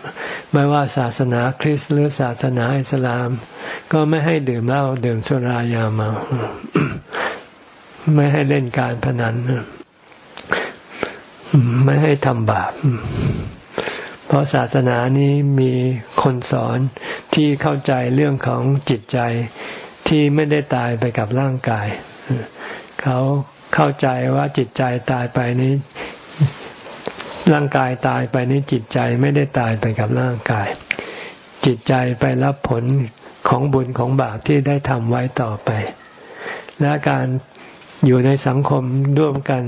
ไม่ว่าศาสนาคริสต์หรือศาสนาอิสลาม ก็ไม่ให้ดื่มเหล้าดื่มสุรายาเมา ไม่ให้เล่นการพนัน ไม่ให้ทำบาป เพราะศาสนานี้มีคนสอนที่เข้าใจเรื่องของจิตใจที่ไม่ได้ตายไปกับร่างกาย เขา เข้าใจว่าจิตใจตายไปนี้ ร่างกายตายไปนี้จิตใจไม่ได้ตายไปกับร่างกาย จิตใจไปรับผลของบุญของบาปที่ได้ทำไว้ต่อไป และการอยู่ในสังคมร่วมกัน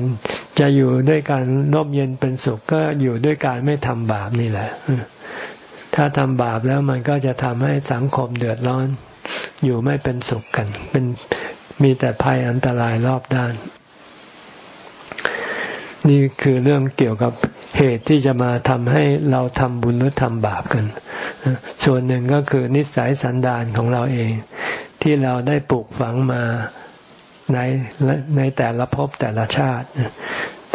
จะอยู่ด้วยการร่มเย็นเป็นสุขก็อยู่ด้วยการไม่ทำบาปนี่แหละถ้าทำบาปแล้วมันก็จะทำให้สังคมเดือดร้อน อยู่ไม่เป็นสุขกัน เป็นมีแต่ภัยอันตรายรอบด้าน นี่คือเรื่องเกี่ยวกับเหตุที่จะมาทำให้เราทำบุญหรือทำบาปกัน ส่วนหนึ่งก็คือนิสัยสันดานของเราเอง ที่เราได้ปลูกฝังมาในในแต่ละภพแต่ละชาติ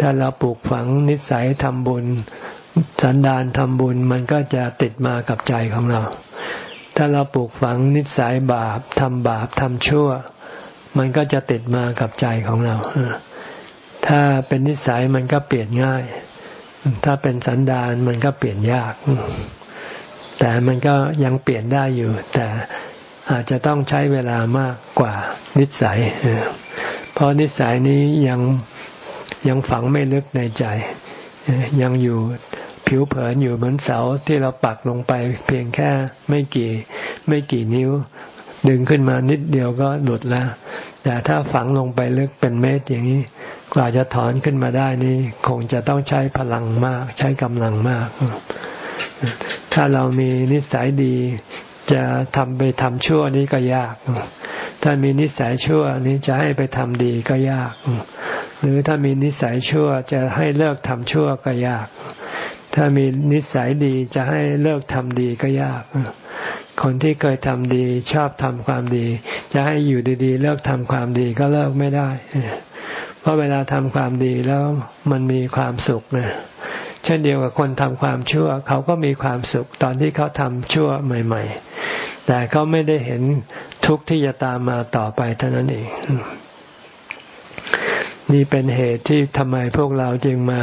ถ้าเราปลูกฝังนิสัยทำบุญ สันดานทำบุญมันก็จะติดมากับใจของเรา ถ้าเราปลูกฝังนิสัยบาปทำบาปทำชั่ว มันก็จะติดมากับใจของเรา ถ้าเป็นนิสัยมันก็เปลี่ยนง่าย ถ้าเป็นสันดานมันก็เปลี่ยนยาก แต่มันก็ยังเปลี่ยนได้อยู่ แต่อาจจะต้องใช้เวลามากกว่านิสัย เพราะนิสัยนี้ยังยังฝังไม่ลึกในใจ ยังอยู่ผิวเผินอยู่เหมือนเสาที่เราปักลงไป เพียงแค่ไม่กี่ ไม่กี่นิ้ว ดึงขึ้นมานิดเดียวก็หลุดแล้ว แต่ถ้าฝังลงไปลึกเป็นเมตรอย่างนี้ กว่าจะถอนขึ้นมาได้นี่คงจะต้องใช้พลังมาก ใช้กำลังมาก ถ้าเรามีนิสัยดี จะทำไปทำชั่วนี้ก็ยาก ถ้ามีนิสัยชั่วนี้จะให้ไปทำดีก็ยาก หรือถ้ามีนิสัยชั่วจะให้เลิกทำชั่วก็ยาก ถ้ามีนิสัยดีจะให้เลิกทำดีก็ยาก คนที่เคยทำดีชอบทำความดี จะให้อยู่ดีๆ เลิกทำความดีก็เลิกไม่ได้ เพราะเวลาทำความดีแล้วมันมีความสุขนะเช่นเดียวกับคนทำความชั่ว เขาก็มีความสุขตอนที่เขาทำชั่วใหม่ ๆ แต่เขาไม่ได้เห็นทุกข์ที่จะตามมาต่อไปเท่านั้นเองนี่เป็นเหตุที่ทำไมพวกเราจึงมา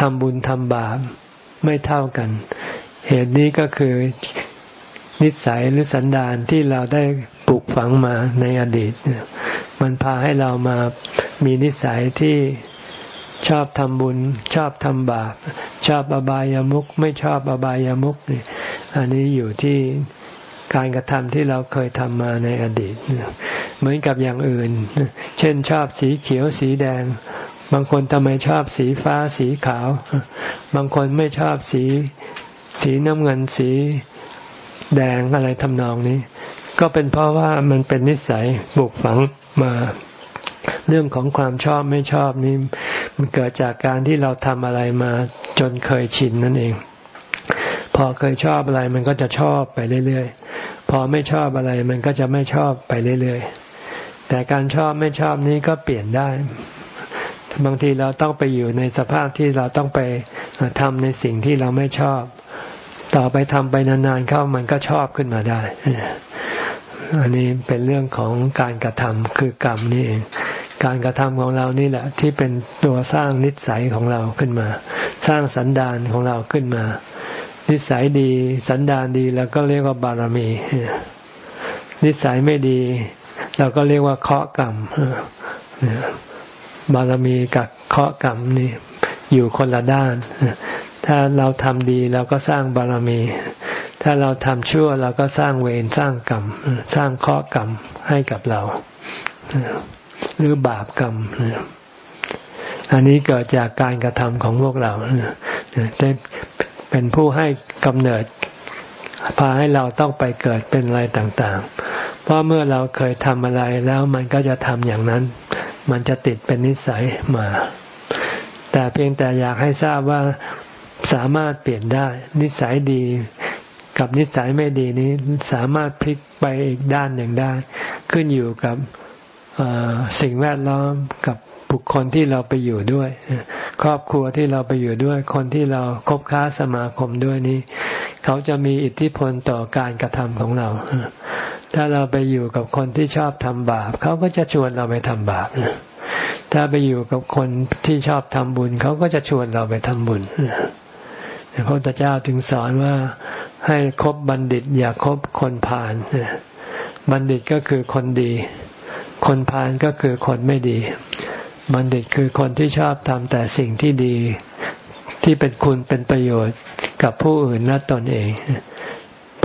ทำบุญทำบาปไม่เท่ากัน เหตุนี้ก็คือ นิสัยหรือสันดานที่เราได้ปลูกฝังมาในอดีต มันพาให้เรามามีนิสัยที่ชอบทำบุญ ชอบทำบาป ชอบอบายามุขไม่ชอบอบายามุขนี่อันนี้อยู่ที่การกระทำที่เราเคยทำมาในอดีต เหมือนกับอย่างอื่น เช่นชอบสีเขียวสีแดง บางคนทำไมชอบสีฟ้าสีขาว บางคนไม่ชอบสีสีน้ำเงินสี แดงอะไรทำนองนี้ ก็เป็นเพราะว่ามันเป็นนิสัยบุกฝังมา เรื่องของความชอบไม่ชอบนี่มันเกิดจากการที่เราทำอะไรมาจนเคยชินนั่นเอง พอเคยชอบอะไรมันก็จะชอบไปเรื่อยๆ พอไม่ชอบอะไรมันก็จะไม่ชอบไปเรื่อยๆ แต่การชอบไม่ชอบนี้ก็เปลี่ยนได้บางทีเราต้องไปอยู่ในสภาพที่เราต้องไปทำในสิ่งที่เราไม่ชอบ ต่อไปทำไปนานๆเข้ามันก็ชอบขึ้นมาได้ อันนี้เป็นเรื่องของการกระทำคือกรรมนี่เอง การกระทำของเรานี่แหละ ที่เป็นตัวสร้างนิสัยของเราขึ้นมา สร้างสันดานของเราขึ้นมา นิสัยดีสันดานดีแล้วก็เรียกว่าบารมี นิสัยไม่ดีเราก็เรียกว่าเคาะกรรมบารมีกับเคาะกรรมนี่อยู่คนละด้าน ถ้าเราทำดีเราก็สร้างบารมี ถ้าเราทำชั่วเราก็สร้างเวรสร้างกรรม สร้างเคาะกรรมให้กับเรา หรือบาปกรรม อันนี้เกิดจากการกระทำของพวกเราได้เป็นผู้ให้กำเนิด พาให้เราต้องไปเกิดเป็นอะไรต่างๆ เพราะเมื่อเราเคยทำอะไรแล้วมันก็จะทำอย่างนั้น มันจะติดเป็นนิสัยมา แต่เพียงแต่อยากให้ทราบว่า สามารถเปลี่ยนได้ นิสัยดีกับนิสัยไม่ดีนี้สามารถพลิกไปอีกด้านหนึ่งได้ ขึ้นอยู่กับสิ่งแวดล้อมกับบุคคลที่เราไปอยู่ด้วย ครอบครัวที่เราไปอยู่ด้วย คนที่เราคบค้าสมาคมด้วยนี้ เขาจะมีอิทธิพลต่อการกระทำของเรา ถ้าเราไปอยู่กับคนที่ชอบทำบาป เขาก็จะชวนเราไปทำบาปถ้าไปอยู่กับคนที่ชอบทำบุญ เขาก็จะชวนเราไปทำบุญ พระพุทธเจ้าถึงสอนว่าให้คบบัณฑิต อย่าคบคนพาลบัณฑิตก็คือคนดี คนพาลก็คือคนไม่ดี บัณฑิตคือคนที่ชอบทำแต่สิ่งที่ดี ที่เป็นคุณเป็นประโยชน์กับผู้อื่นและตนเอง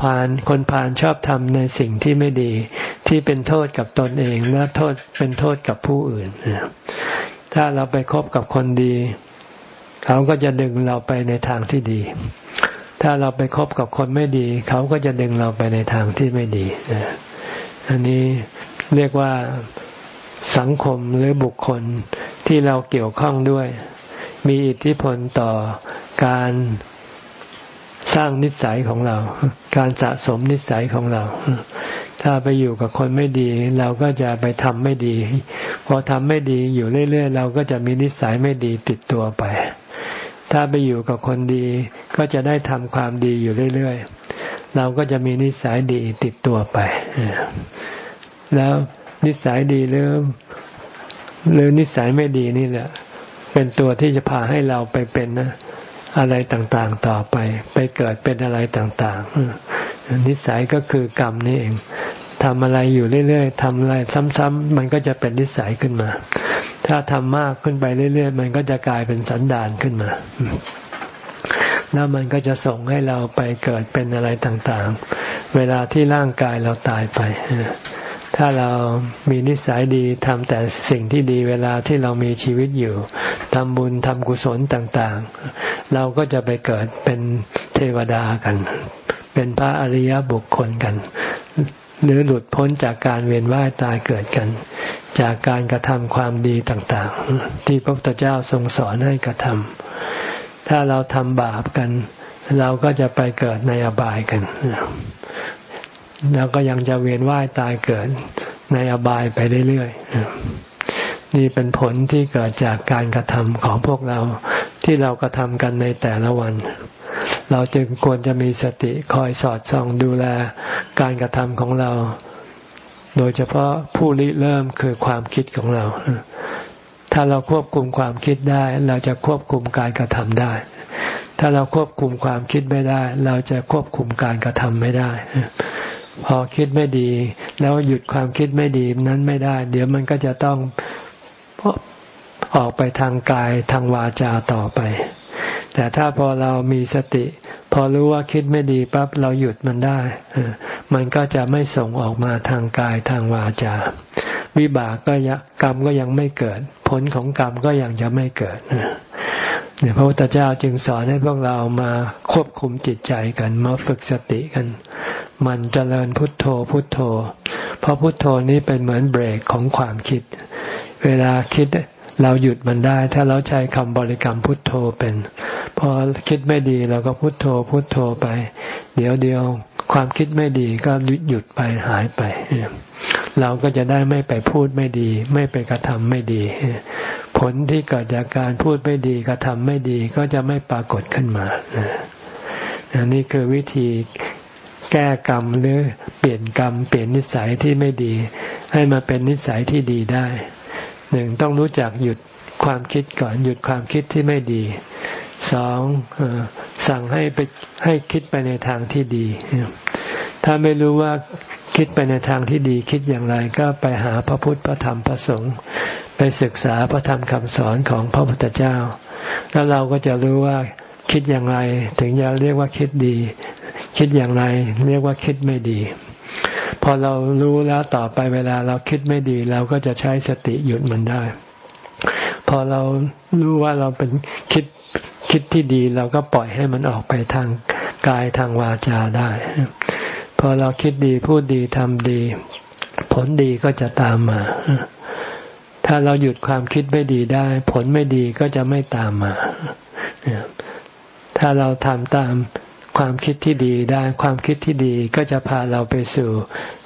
พาลคนพาลชอบทำในสิ่งที่ไม่ดี ที่เป็นโทษกับตนเองและโทษเป็นโทษกับผู้อื่นถ้าเราไปคบกับคนดี เขาก็จะดึงเราไปในทางที่ดี ถ้าเราไปคบกับคนไม่ดี เขาก็จะดึงเราไปในทางที่ไม่ดี อันนี้เรียกว่าสังคมหรือบุคคลที่เราเกี่ยวข้องด้วย มีอิทธิพลต่อการสร้างนิสัยของเรา การสะสมนิสัยของเรา ถ้าไปอยู่กับคนไม่ดี เราก็จะไปทำไม่ดี พอทำไม่ดีอยู่เรื่อยๆ เราก็จะมีนิสัยไม่ดีติดตัวไป ถ้าไปอยู่กับคนดี ก็จะได้ทำความดีอยู่เรื่อยๆ เราก็จะมีนิสัยดีติดตัวไป แล้วนิสัยดีหรือหรือนิสัยไม่ดีนี่แหละ เป็นตัวที่จะพาให้เราไปเป็นนะอะไรต่างๆต่อไป ไปเกิดเป็นอะไรต่างๆ นิสัยก็คือกรรมนี่เองทำอะไรอยู่เรื่อยๆทำอะไรซ้ำๆมันก็จะเป็นนิสัยขึ้นมา ถ้าทำมากขึ้นไปเรื่อยๆ มันก็จะกลายเป็นสันดานขึ้นมา แล้วมันก็จะส่งให้เราไปเกิดเป็นอะไรต่างๆ เวลาที่ร่างกายเราตายไปถ้าเรามีนิสัยดีทำแต่สิ่งที่ดีเวลาที่เรามีชีวิตอยู่ทำบุญทำกุศลต่างๆ เราก็จะไปเกิดเป็นเทวดากัน เป็นพระอริยบุคคลกัน หรือหลุดพ้นจากการเวียนว่ายตายเกิดกัน จากการกระทำความดีต่างๆ ที่พระพุทธเจ้าทรงสอนให้กระทำถ้าเราทำบาปกัน เราก็จะไปเกิดในอบายกันแล้วก็ยังจะเวียนว่ายตายเกิดในอบายไปเรื่อยๆนี่เป็นผลที่เกิดจากการกระทำของพวกเราที่เรากระทำกันในแต่ละวัน เราจึงควรจะมีสติคอยสอดส่องดูแลการกระทำของเรา โดยเฉพาะผู้ริเริ่มคือความคิดของเรา ถ้าเราควบคุมความคิดได้ เราจะควบคุมการกระทำได้ ถ้าเราควบคุมความคิดไม่ได้ เราจะควบคุมการกระทำไม่ได้ พอคิดไม่ดี แล้วหยุดความคิดไม่ดีนั้นไม่ได้ เดี๋ยวมันก็จะต้องออกไปทางกายทางวาจาต่อไป แต่ถ้าพอเรามีสติ พอรู้ว่าคิดไม่ดีปั๊บเราหยุดมันได้ มันก็จะไม่ส่งออกมาทางกายทางวาจา วิบากก็ยกรรมก็ยังไม่เกิด ผลของกรรมก็ยังจะไม่เกิดเนี่ยพระพุทธเจ้าจึงสอนให้พวกเรามาควบคุมจิตใจกันมาฝึกสติกัน มันเจริญพุทโธพุทโธ เพราะพุทโธนี้เป็นเหมือนเบรกของความคิด เวลาคิดเราหยุดมันได้ ถ้าเราใช้คำบริกรรมพุทโธเป็น พอคิดไม่ดีเราก็พุทโธพุทโธไป เดี๋ยวเดียวความคิดไม่ดีก็หยุดไปหายไป เราก็จะได้ไม่ไปพูดไม่ดี ไม่ไปกระทำไม่ดี ผลที่เกิดจากการพูดไม่ดีกระทำไม่ดีก็จะไม่ปรากฏขึ้นมานี่คือวิธีแก้กรรมหรือเปลี่ยนกรรม เปลี่ยนนิสัยที่ไม่ดี ให้มาเป็นนิสัยที่ดีได้หนึ่งต้องรู้จักหยุดความคิดก่อนหยุดความคิดที่ไม่ดี สองสั่งให้ไปให้คิดไปในทางที่ดี ถ้าไม่รู้ว่าคิดไปในทางที่ดีคิดอย่างไรก็ไปหาพระพุทธพระธรรมพระสงฆ์ไปศึกษาพระธรรมคำสอนของพระพุทธเจ้า แล้วเราก็จะรู้ว่าคิดอย่างไรถึงจะเรียกว่าคิดดี คิดอย่างไร เรียกว่าคิดไม่ดี พอเรารู้แล้วต่อไปเวลาเราคิดไม่ดี เราก็จะใช้สติหยุดมันได้ พอเรารู้ว่าเราเป็นคิด คิดที่ดีเราก็ปล่อยให้มันออกไปทางกายทางวาจาได้พอเราคิดดีพูดดีทำดี ผลดีก็จะตามมา ถ้าเราหยุดความคิดไม่ดีได้ ผลไม่ดีก็จะไม่ตามมา ถ้าเราทำตามความคิดที่ดีได้ความคิดที่ดีก็จะพาเราไปสู่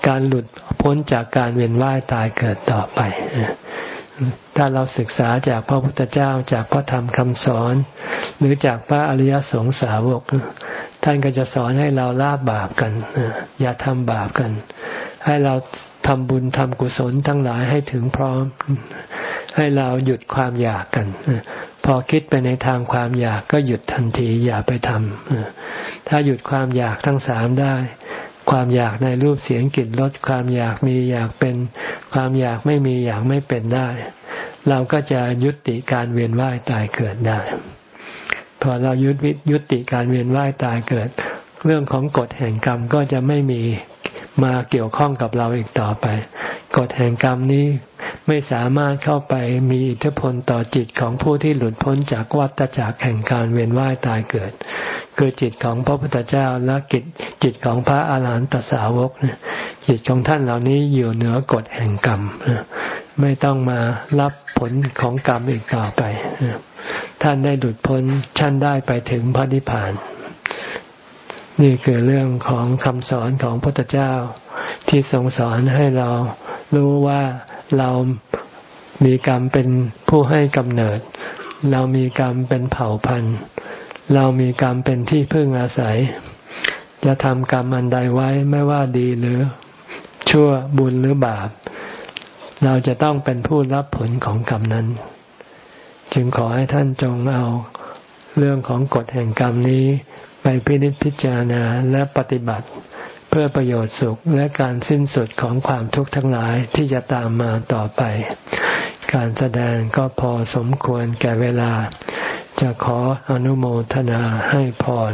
การหลุดพ้นจากการเวียนว่ายตายเกิดต่อไป ถ้าเราศึกษาจากพระพุทธเจ้าจากพระธรรมคำสอน หรือจากพระอริยสงสาวก ท่านก็จะสอนให้เราลาบบาปกัน อย่าทำบาปกัน ให้เราทำบุญทำกุศลทั้งหลายให้ถึงพร้อม ให้เราหยุดความอยากกัน พอคิดไปในทางความอยากก็หยุดทันทีอย่าไปทำถ้าหยุดความอยากทั้งสามได้ ความอยากในรูปเสียงกลิ่นรสความอยากมีอยากเป็น ความอยากไม่มีอยากไม่เป็นได้ เราก็จะยุติการเวียนว่ายตายเกิดได้ พอเรายุติยุติการเวียนว่ายตายเกิด เรื่องของกฎแห่งกรรมก็จะไม่มีมาเกี่ยวข้องกับเราอีกต่อไป กฎแห่งกรรมนี้ ไม่สามารถเข้าไปมีอิทธิพลต่อจิตของผู้ที่หลุดพ้นจากวัฏจักรแห่งการเวียนว่ายตายเกิด คือจิตของพระพุทธเจ้าและจิตจิตของพระอาหารหันตสาวกจิตของท่านเหล่านี้อยู่เหนือกฎแห่งกรรมไม่ต้องมารับผลของกรรมอีกต่อไป ท่านได้หลุดพ้นท่านได้ไปถึงพระนิพพานนี่คือเรื่องของคำสอนของพระพุทธเจ้าที่ทรงสอนให้เรารู้ว่า เรามีกรรมเป็นผู้ให้กำเนิด เรามีกรรมเป็นเผ่าพันธุ์ เรามีกรรมเป็นที่พึ่งอาศัย จะทำกรรมอันใดไว้ไม่ว่าดีหรือ ชั่วบุญหรือบาป เราจะต้องเป็นผู้รับผลของกรรมนั้น จึงขอให้ท่านจงเอาเรื่องของกฎแห่งกรรมนี้ไปพินิจพิจารณาและปฏิบัติ พื่อประโยชน์สุขและการสิ้นสุดของความทุกข์ทั้งหลายที่จะตามมาต่อไป การแสดงก็พอสมควรแก่เวลา จะขออนุโมทนาให้พร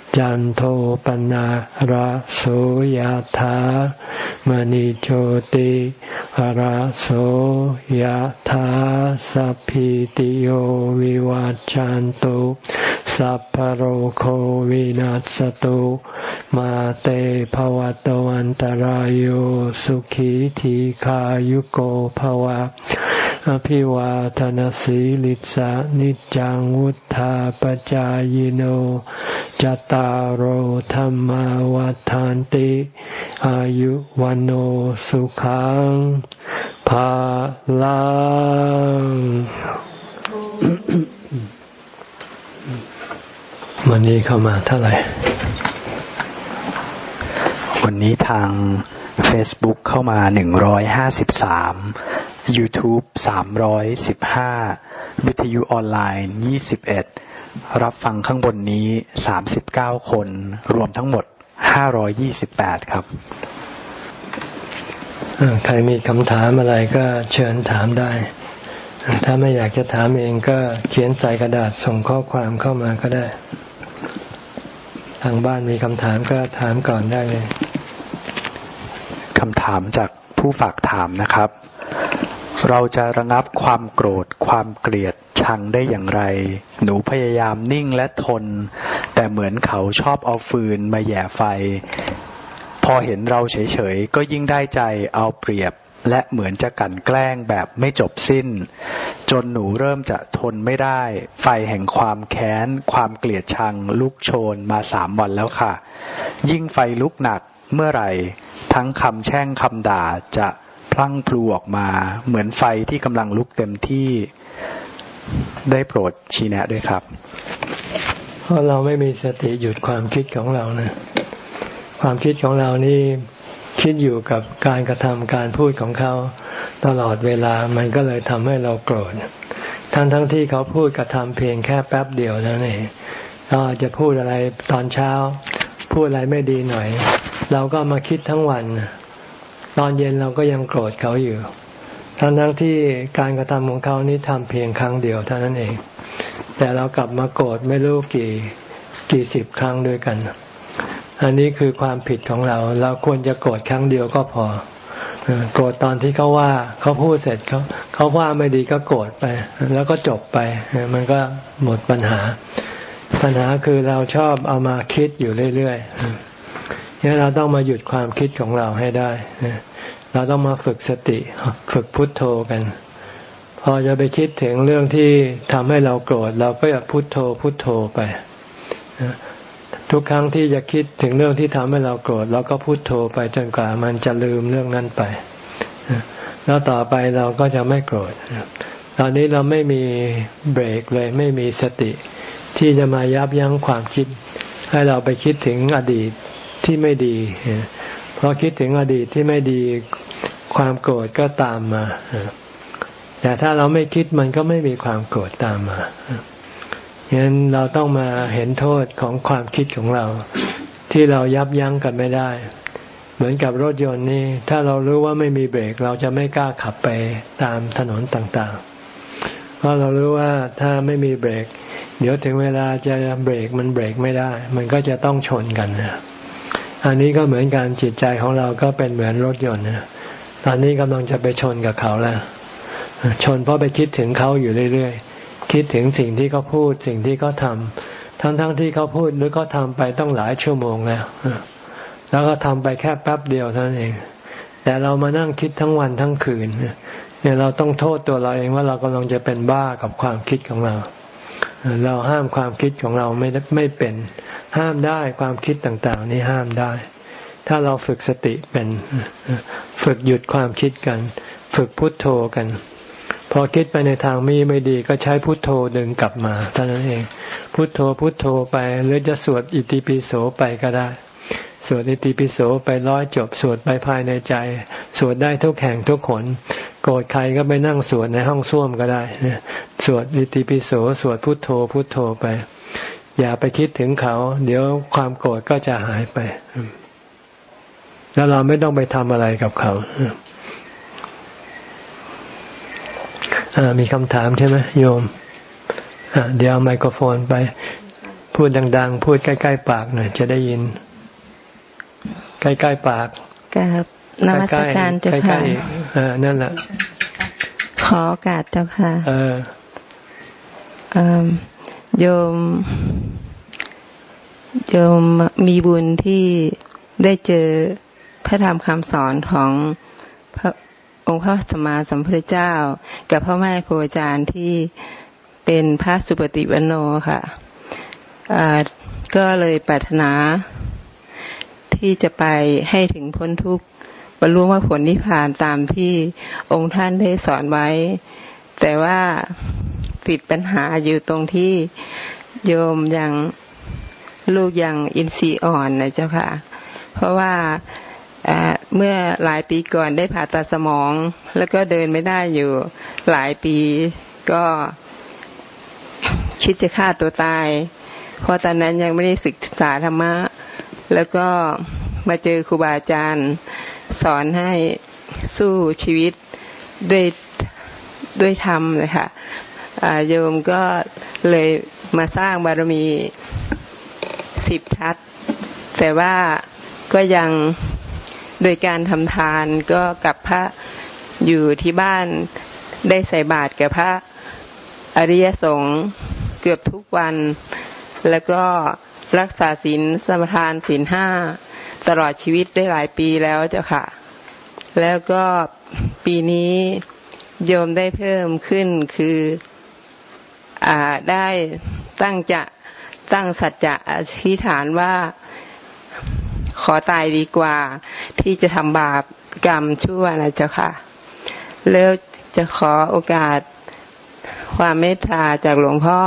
จันโทปนะระโสยธามณิโชติระโสยธาสัพพิติโยวิวัจจันตุสัพพโรโควินัสตุมาเตภวะตวันตารโยสุขีทีขายุโกภวะ อภิวาทนสีลิสานิจังวุธาปจายโนจตารโหธรรมวาทานติ อายุวันโอสุขังภาลังวันนี้เข้ามาเท่าไหร่ วันนี้ทาง Facebook เข้ามาหนึ่งร้อยห้าสิบสาม YouTube สามร้อยสิบห้าวิทยุออนไลน์ยี่สิบเอ็ดรับฟังข้างบนนี้สามสิบเก้าคน รวมทั้งหมดห้าร้อยี่สิบแปดครับ ใครมีคำถามอะไรก็เชิญถามได้ ถ้าไม่อยากจะถามเองก็เขียนใส่กระดาษส่งข้อความเข้ามาก็ได้ ทางบ้านมีคำถามก็ถามก่อนได้เลย คำถามจากผู้ฝากถามนะครับ เราจะระงับความโกรธ ความเกลียดชังได้อย่างไร หนูพยายามนิ่งและทน แต่เหมือนเขาชอบเอาฟืนมาแย่ไฟ พอเห็นเราเฉยๆ ก็ยิ่งได้ใจเอาเปรียบและเหมือนจะกันแกล้งแบบไม่จบสิ้น จนหนูเริ่มจะทนไม่ได้ ไฟแห่งความแค้น ความเกลียดชัง ลุกโชนมาสามวันแล้วค่ะ ยิ่งไฟลุกหนัก เมื่อไหร่ ทั้งคำแช่งคำด่าจะพลั่งพลูออกมา เหมือนไฟที่กำลังลุกเต็มที่ได้โปรดชี้แนะด้วยครับ เพราะเราไม่มีสติหยุดความคิดของเรานะ ความคิดของเรานี่คิดอยู่กับการกระทำการพูดของเขา ตลอดเวลามันก็เลยทำให้เราโกรธทั้งทั้งที่เขาพูดกระทำเพียงแค่แป๊บเดียวนั่นเองเราอาจจะพูดอะไรตอนเช้า พูดอะไรไม่ดีหน่อย เราก็มาคิดทั้งวัน ตอนเย็นเราก็ยังโกรธเขาอยู่ ทั้งทั้งที่การกระทำของเขานี้ทำเพียงครั้งเดียวเท่านั้นเอง แต่เรากลับมาโกรธไม่รู้กี่กี่สิบครั้งด้วยกัน อันนี้คือความผิดของเรา เราควรจะโกรธครั้งเดียวก็พอโกรธตอนที่เขาว่าเขาพูดเสร็จเขาเขาว่าไม่ดีก็โกรธไป แล้วก็จบไป มันก็หมดปัญหา ปัญหาคือเราชอบเอามาคิดอยู่เรื่อยๆนี่เราต้องมาหยุดความคิดของเราให้ได้ เราต้องมาฝึกสติฝึกพุทโธกัน พอจะไปคิดถึงเรื่องที่ทำให้เราโกรธเราก็อย่าพุทโธพุทโธไปทุกครั้งที่จะคิดถึงเรื่องที่ทำให้เราโกรธเราก็พุโทโธไปจนกว่ามันจะลืมเรื่องนั้นไปแล้วต่อไปเราก็จะไม่โกรธตอนนี้เราไม่มีเบรกเลย ไม่มีสติ ที่จะมายับยั้งความคิด ให้เราไปคิดถึงอดีตที่ไม่ดี เพอคิดถึงอดีตที่ไม่ดีความโกรธก็ตามมา แต่ถ้าเราไม่คิดมันก็ไม่มีความโกรธตามมาฉะนั้นเราต้องมาเห็นโทษของความคิดของเรา ที่เรายับยั้งกันไม่ได้ เหมือนกับรถยนต์นี่ถ้าเรารู้ว่าไม่มีเบรก เราจะไม่กล้าขับไปตามถนนต่างๆ เพราะเรารู้ว่าถ้าไม่มีเบรก เดี๋ยวถึงเวลาจะเบรกมันเบรกไม่ได้ มันก็จะต้องชนกันนะอันนี้ก็เหมือนการจิตใจของเราก็เป็นเหมือนรถยนต์นะตอนนี้กำลังจะไปชนกับเขาแล้ว ชนเพราะไปคิดถึงเขาอยู่เรื่อยๆ คิดถึงสิ่งที่เขาพูดสิ่งที่เขาทำทั้งๆทที่เขาพูดหรือเขาทาไปต้องหลายชั่วโมงแล้วแล้วก็ทำไปแค่แป๊บเดียวเท่านั้นเอง แต่เรามานั่งคิดทั้งวันทั้งคืนเนี่ยเราต้องโทษตัวเราเองว่าเรากำลังจะเป็นบ้ากับความคิดของเรา เราห้ามความคิดของเราไม่ไม่เป็น ห้ามได้ความคิดต่างๆ นี่ห้ามได้ ถ้าเราฝึกสติเป็น ฝึกหยุดความคิดกัน ฝึกพุทโธกัน พอคิดไปในทางมีไม่ดีก็ใช้พุทโธดึงกลับมาเท่านั้นเอง พุทโธพุทโธไปหรือจะสวดอิติปิโสไปก็ได้สวดอิติปิโสไปร้อยจบสวดไปภายในใจ สวดได้ทุกแห่งทุกขน โกรธใครก็ไปนั่งสวดในห้องส้วมก็ได้สวดอิติปิโสสวดพุทโธพุทโธไป อย่าไปคิดถึงเขา เดี๋ยวความโกรธก็จะหายไป แล้วเราไม่ต้องไปทำอะไรกับเขามีคำถามใช่ไหมโยมเดี๋ยวเอาไมโครโฟนไป พูดดัง ๆ พูดใกล้ ๆ ปากหน่อยจะได้ยิน ใกล้ ๆ ปากกับ นวัตการเจ้าค่ะนั่นแหละขอโอกาสเจ้าค่ะเออโยมโยมมีบุญที่ได้เจอพระธรรมคำสอนของพระองค์พระสัมมาสัมพุทธเจ้า กับพ่อแม่ครูอาจารย์ที่เป็นพระสุปฏิวันโนค่ะก็เลยปรารถนาที่จะไปให้ถึงพ้นทุกข์ บรรลุว่าผลนิพพานตามที่องค์ท่านได้สอนไว้ แต่ว่าติดปัญหาอยู่ตรงที่โยมยังลูกยังอินทรีย์อ่อนนะเจ้าค่ะ เพราะว่าเมื่อหลายปีก่อนได้ผ่าตัดสมอง แล้วก็เดินไม่ได้อยู่หลายปีก็คิดจะฆ่าตัวตาย เพราะตอนนั้นยังไม่ได้ศึกษาธรรมะ แล้วก็มาเจอครูบาอาจารย์ สอนให้สู้ชีวิตด้วยด้วยธรรมเลยค่ะโยมก็เลยมาสร้างบารมีสิบทัศแต่ว่าก็ยังโดยการทำทานก็กับพระอยู่ที่บ้านได้ใส่บาตรกับพระอริยสงฆ์เกือบทุกวัน แล้วก็รักษาศีลสมทานศีลห้า ตลอดชีวิตได้หลายปีแล้วเจ้าค่ะ แล้วก็ปีนี้โยมได้เพิ่มขึ้นคืออ่าได้ตั้งจะตั้งสัจจะอธิษฐานว่าขอตายดีกว่า ที่จะทำบาปกรรมชั่วนะเจ้าค่ะ แล้วจะขอโอกาสความเมตตาจากหลวงพ่อ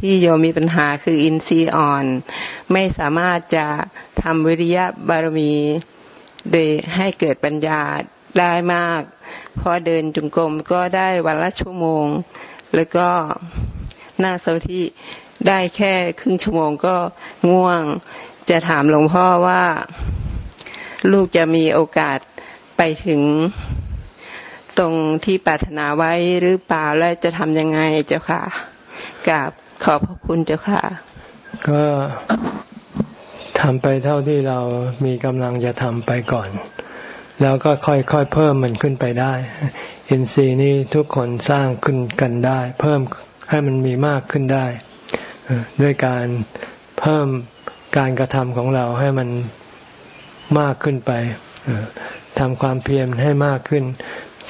ที่โยมมีปัญหาคืออินทรีย์อ่อน ไม่สามารถจะทำวิริยะบารมี โดยให้เกิดปัญญาได้มาก พอเดินจงกรมก็ได้วันละชั่วโมง แล้วก็หน้าสมาธิได้แค่ครึ่งชั่วโมงก็ง่วง จะถามหลวงพ่อว่าลูกจะมีโอกาสไปถึงตรงที่ปรารถนาไว้หรือเปล่าและจะทำยังไงเจ้าค่ะกราบ ขอบพระคุณเจ้าค่ะ ก็ทำไปเท่าที่เรามีกำลังจะทำไปก่อน แล้วก็ค่อยๆเพิ่มมันขึ้นไปได้ อินทรีย์นี้ทุกคนสร้างขึ้นกันได้ เพิ่มให้มันมีมากขึ้นได้ด้วยการเพิ่มการกระทำของเราให้มันมากขึ้นไปทำความเพียรให้มากขึ้น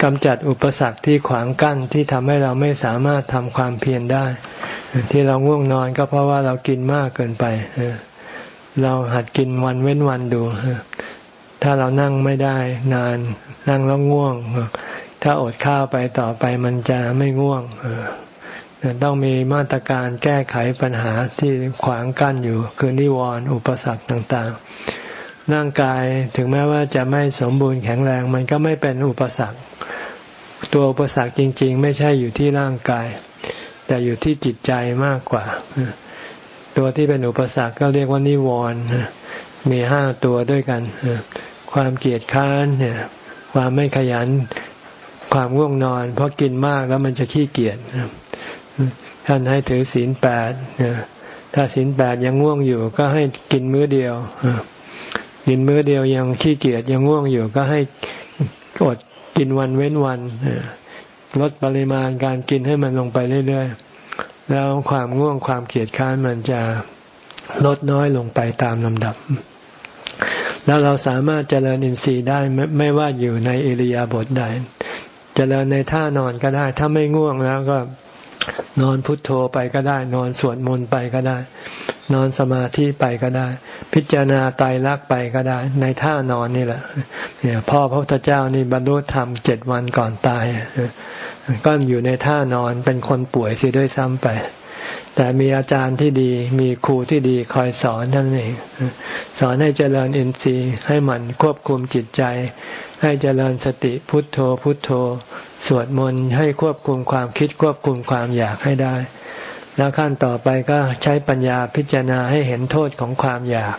กำจัดอุปสรรคที่ขวางกั้นที่ทำให้เราไม่สามารถทำความเพียรได้ ที่เราง่วงนอนก็เพราะว่าเรากินมากเกินไปเราหัดกินวันเว้นวันดู ถ้าเรานั่งไม่ได้นาน นั่งแล้วง่วง ถ้าอดข้าวไปต่อไปมันจะไม่ง่วงต้องมีมาตรการแก้ไขปัญหาที่ขวางกั้นอยู่ คือนิวรณ์อุปสรรคต่าง ๆ ร่างกายถึงแม้ว่าจะไม่สมบูรณ์แข็งแรง มันก็ไม่เป็นอุปสรรค ตัวอุปสรรคจริง ๆ ไม่ใช่อยู่ที่ร่างกาย แต่อยู่ที่จิตใจมากกว่า ตัวที่เป็นอุปสรรคก็เรียกว่านิวรณ์มีห้าตัวด้วยกัน ความเกียดค้านเนี่ยความไม่ขยันความง่วงนอน เพราะกินมากแล้วมันจะขี้เกียจท่านให้ถือศีลแปดถ้าศีลแปดยังง่วงอยู่ก็ให้กินมื้อเดียว กินมื้อเดียวยังขี้เกียจยังง่วงอยู่ก็ให้กดกินวันเว้นวันลดปริมาณการกินให้มันลงไปเรื่อยๆ แล้วความง่วงความเกียจค้านมันจะลดน้อยลงไปตามลำดับ แล้วเราสามารถเจริญอินทรีย์ได้ไม่ว่าอยู่ในเอริยาบถใด เจริญในท่านอนก็ได้ ถ้าไม่ง่วงแล้วก็นอนพุทโธไปก็ได้ นอนสวดมนต์ไปก็ได้ นอนสมาธิไปก็ได้ พิจารณาไตรลักไปก็ได้ ในท่านอนนี่แหละเนี่ยพ่อพระพุทธเจ้านี่บรรลุธรรมเจ็ดวันก่อนตายก็อยู่ในท่านอนเป็นคนป่วยเสียด้วยซ้ำไปแแต่มีอาจารย์ที่ดีมีครูที่ดีคอยสอนท่านเองสอนให้เจริญอินทรีย์ให้มันควบคุมจิตใจ ให้เจริญสติพุทโธพุทโธ สวดมนต์ให้ควบคุมความคิดควบคุมความอยากให้ได้ แล้วขั้นต่อไปก็ใช้ปัญญาพิจารณาให้เห็นโทษของความอยาก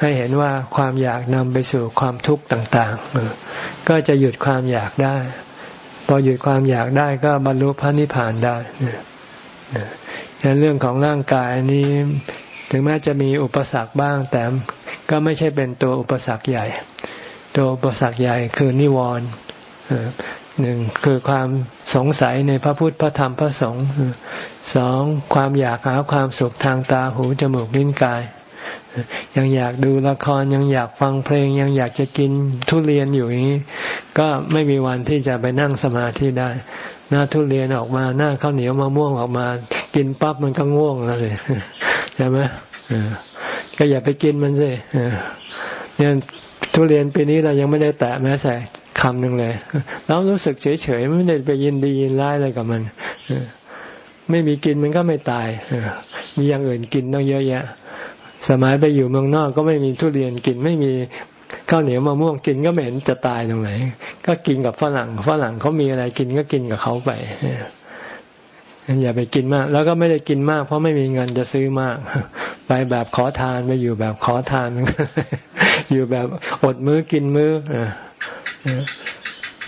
ให้เห็นว่าความอยากนำไปสู่ความทุกข์ต่างๆ ก็จะหยุดความอยากได้ พอหยุดความอยากได้ก็บรรลุพระนิพพานได้ในเรื่องของร่างกายนี้ ถึงแม้จะมีอุปสรรคบ้าง แต่ก็ไม่ใช่เป็นตัวอุปสรรคใหญ่ ตัวอุปสรรคใหญ่คือนิวรณ์ หนึ่งคือความสงสัยในพระพุทธพระธรรมพระสงฆ์สองความอยากหาความสุขทางตาหูจมูกลิ้นกาย ยังอยากดูละครยังอยากฟังเพลง ยังอยากจะกินทุเรียนอยู่อย่างนี้ ก็ไม่มีวันที่จะไปนั่งสมาธิได้ หน้าทุเรียนออกมาหน้าข้าวเหนียวมะม่วงออกมา กินปั๊บมันก็ง่วงแล้วสิใช่ไหมก็อย่าไปกินมันสิเนี่ยทุเรียนปีนี้เรายังไม่ได้แตะแม้แต่ คำหนึ่งเลยเรารู้สึกเฉยๆไม่ได้ไปยินดียินร้ายอะไรกับมันไม่มีกินมันก็ไม่ตายมีอย่างอื่นกินต้องเยอะแยะ สมัยไปอยู่เมืองนอกก็ไม่มีทุเรียนกินไม่มีข้าวเหนียวมะม่วงกินก็ไม่เห็นจะตายตรงไหน ก็กินกับฝรั่งฝรั่งเขามีอะไรกินก็กินกับเขาไปอย่าไปกินมาก แล้วก็ไม่ได้กินมาก เพราะไม่มีเงินจะซื้อมาก ไปแบบขอทานไปอยู่แบบขอทาน อยู่แบบอดมื้อกินมื้อ ฉ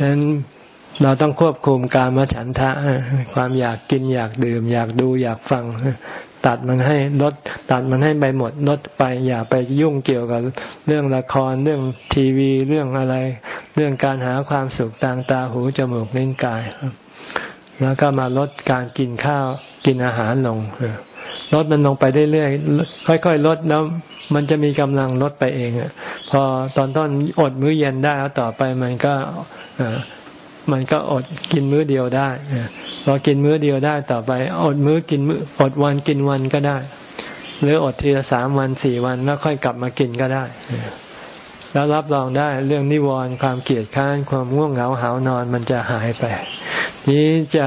ะนั้นเราต้องควบคุมการมฉันทะ ความอยากกินอยากดื่ม อยากดูอยากฟัง ตัดมันให้ลดตัดมันให้ไปหมดลดไป อย่าไปยุ่งเกี่ยวกับเรื่องละครเรื่องทีวีเรื่องอะไร เรื่องการหาความสุขทางตาหูจมูกลิ้นกาย แล้วก็มาลดการกินข้าวกินอาหารลง ลดมันลงไปเรื่อยๆค่อยๆลดแล้วมันจะมีกำลังลดไปเองอะพอตอนต้นอดมื้อเย็นได้แล้วต่อไปมันก็มันก็อดกินมื้อเดียวได้พอกินมื้อเดียวได้ต่อไป อดมื้อกินมื้ออดวันกินวันก็ได้ หรืออดทีละสามวันสี่วันแล้วค่อยกลับมากินก็ได้ แล้วรับรองได้เรื่องนิวรณ์ความเกลียดค้านความง่วงเหงาหานอนมันจะหายไป นี้จะ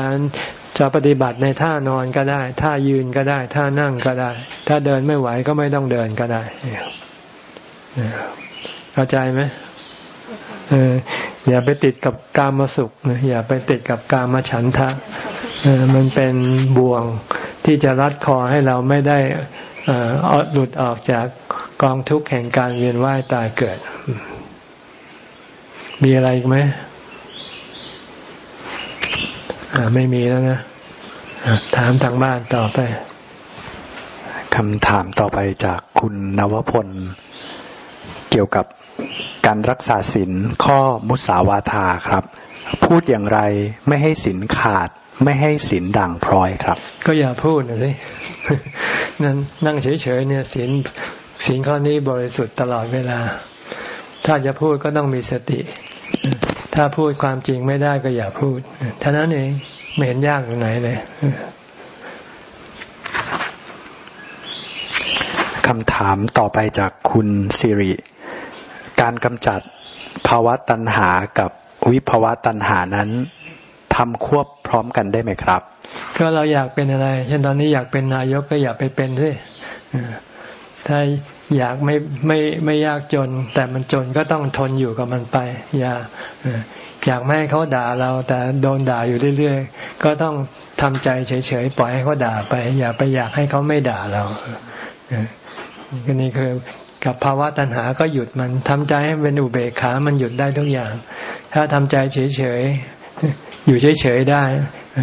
จะปฏิบัติในท่านอนก็ได้ ท่ายืนก็ได้ ท่านั่งก็ได้ ถ้าเดินไม่ไหวก็ไม่ต้องเดินก็ได้เข้าใจไหมอย่าไปติดกับกามสุขอย่าไปติดกับกามฉันทะมันเป็นบ่วงที่จะรัดคอให้เราไม่ได้อดหลุดออกจากกองทุกข์แห่งการเวียนว่ายตายเกิด มีอะไรอีกไหมไม่มีแล้วนะ ถามทางบ้านต่อไปคำถามต่อไปจากคุณนวพล เกี่ยวกับการรักษาศีลข้อมุสาวาทาครับ พูดอย่างไรไม่ให้ศีลขาดไม่ให้ศีลด่างพร้อยครับ ก็อย่าพูดนะสินั่นนั่งเฉยๆเนี่ยศีลศีลข้อนี้บริสุทธิ์ตลอดเวลา ถ้าจะพูดก็ต้องมีสติ ถ้าพูดความจริงไม่ได้ก็อย่าพูดเท่านั้นเอง ไม่เห็นยากตรงไหนเลยคำถามต่อไปจากคุณสิริ การกำจัดภาวะตัณหากับวิภาวะตัณหานั้นทำควบพร้อมกันได้ไหมครับ ก็เราอยากเป็นอะไร เช่นตอนนี้อยากเป็นนายกก็อยากไปเป็นด้วยถ้าอยากไม่ไม่ไม่ยากจน แต่มันจนก็ต้องทนอยู่กับมันไป อย่า อยากไม่ให้เขาด่าเราแต่โดนด่าอยู่เรื่อยๆ ก็ต้องทำใจเฉยๆ ปล่อยให้เขาด่าไป อย่าไปอยากให้เขาไม่ด่าเราก็นี่คือกับภาวะตัณหาก็หยุดมันทำใจให้เป็นอุเบกขา มันหยุดได้ทุกอย่าง ถ้าทำใจเฉยๆ อยู่เฉยๆได้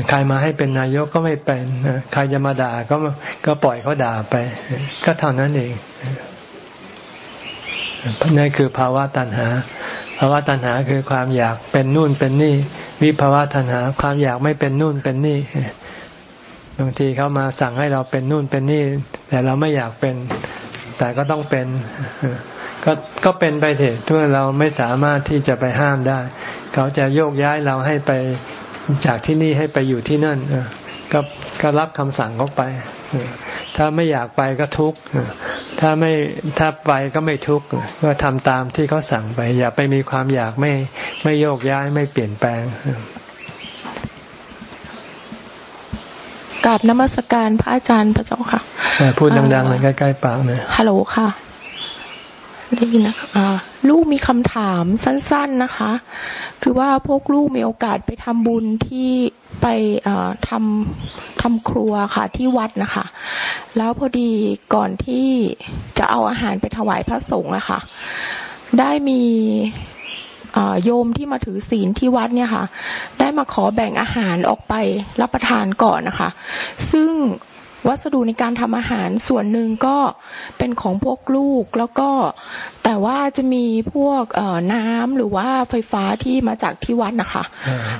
ใครมาให้เป็นนายกก็ไม่เป็น ใครจะมาด่าก็ก็ปล่อยเขาด่าไป ก็เท่านั้นเองนั่นคือภาวะตัณหา ภาวะตัณหาคือความอยากเป็นนู่นเป็นนี่ วิภาวะตัณหาความอยากไม่เป็นนู่นเป็นนี่บางทีเขามาสั่งให้เราเป็นนู่นเป็นนี่ แต่เราไม่อยากเป็น แต่ก็ต้องเป็น ก็ก็เป็นไปเถอะทั่วเราไม่สามารถที่จะไปห้ามได้ เขาจะโยกย้ายเราให้ไปจากที่นี่ให้ไปอยู่ที่นั่น ก็ก็รับคำสั่งเขาไป ถ้าไม่อยากไปก็ทุกข์ ถ้าไม่ถ้าไปก็ไม่ทุกข์ก็ทำตามที่เขาสั่งไป อย่าไปมีความอยากไม่ไม่โยกย้ายไม่เปลี่ยนแปลงกราบนมัสการพระอาจารย์พระเจ้าค่ะ พูดดังๆเลยใกล้ๆปากเลยฮัลโหลค่ะ ได้ยินนะคะลูกมีคำถามสั้น ๆนะคะ คือว่าพวกลูกมีโอกาสไปทำบุญที่ไปทำทำครัวค่ะที่วัดนะคะ แล้วพอดีก่อนที่จะเอาอาหารไปถวายพระสงฆ์อะค่ะ ได้มีโยมที่มาถือศีลที่วัดเนี่ยค่ะ ได้มาขอแบ่งอาหารออกไปรับประทานก่อนนะคะ ซึ่ง วัสดุในการทำอาหารส่วนหนึ่งก็เป็นของพวกลูกแล้วก็แต่ว่าจะมีพวกน้ำหรือว่าไฟฟ้าที่มาจากที่วัดนะคะ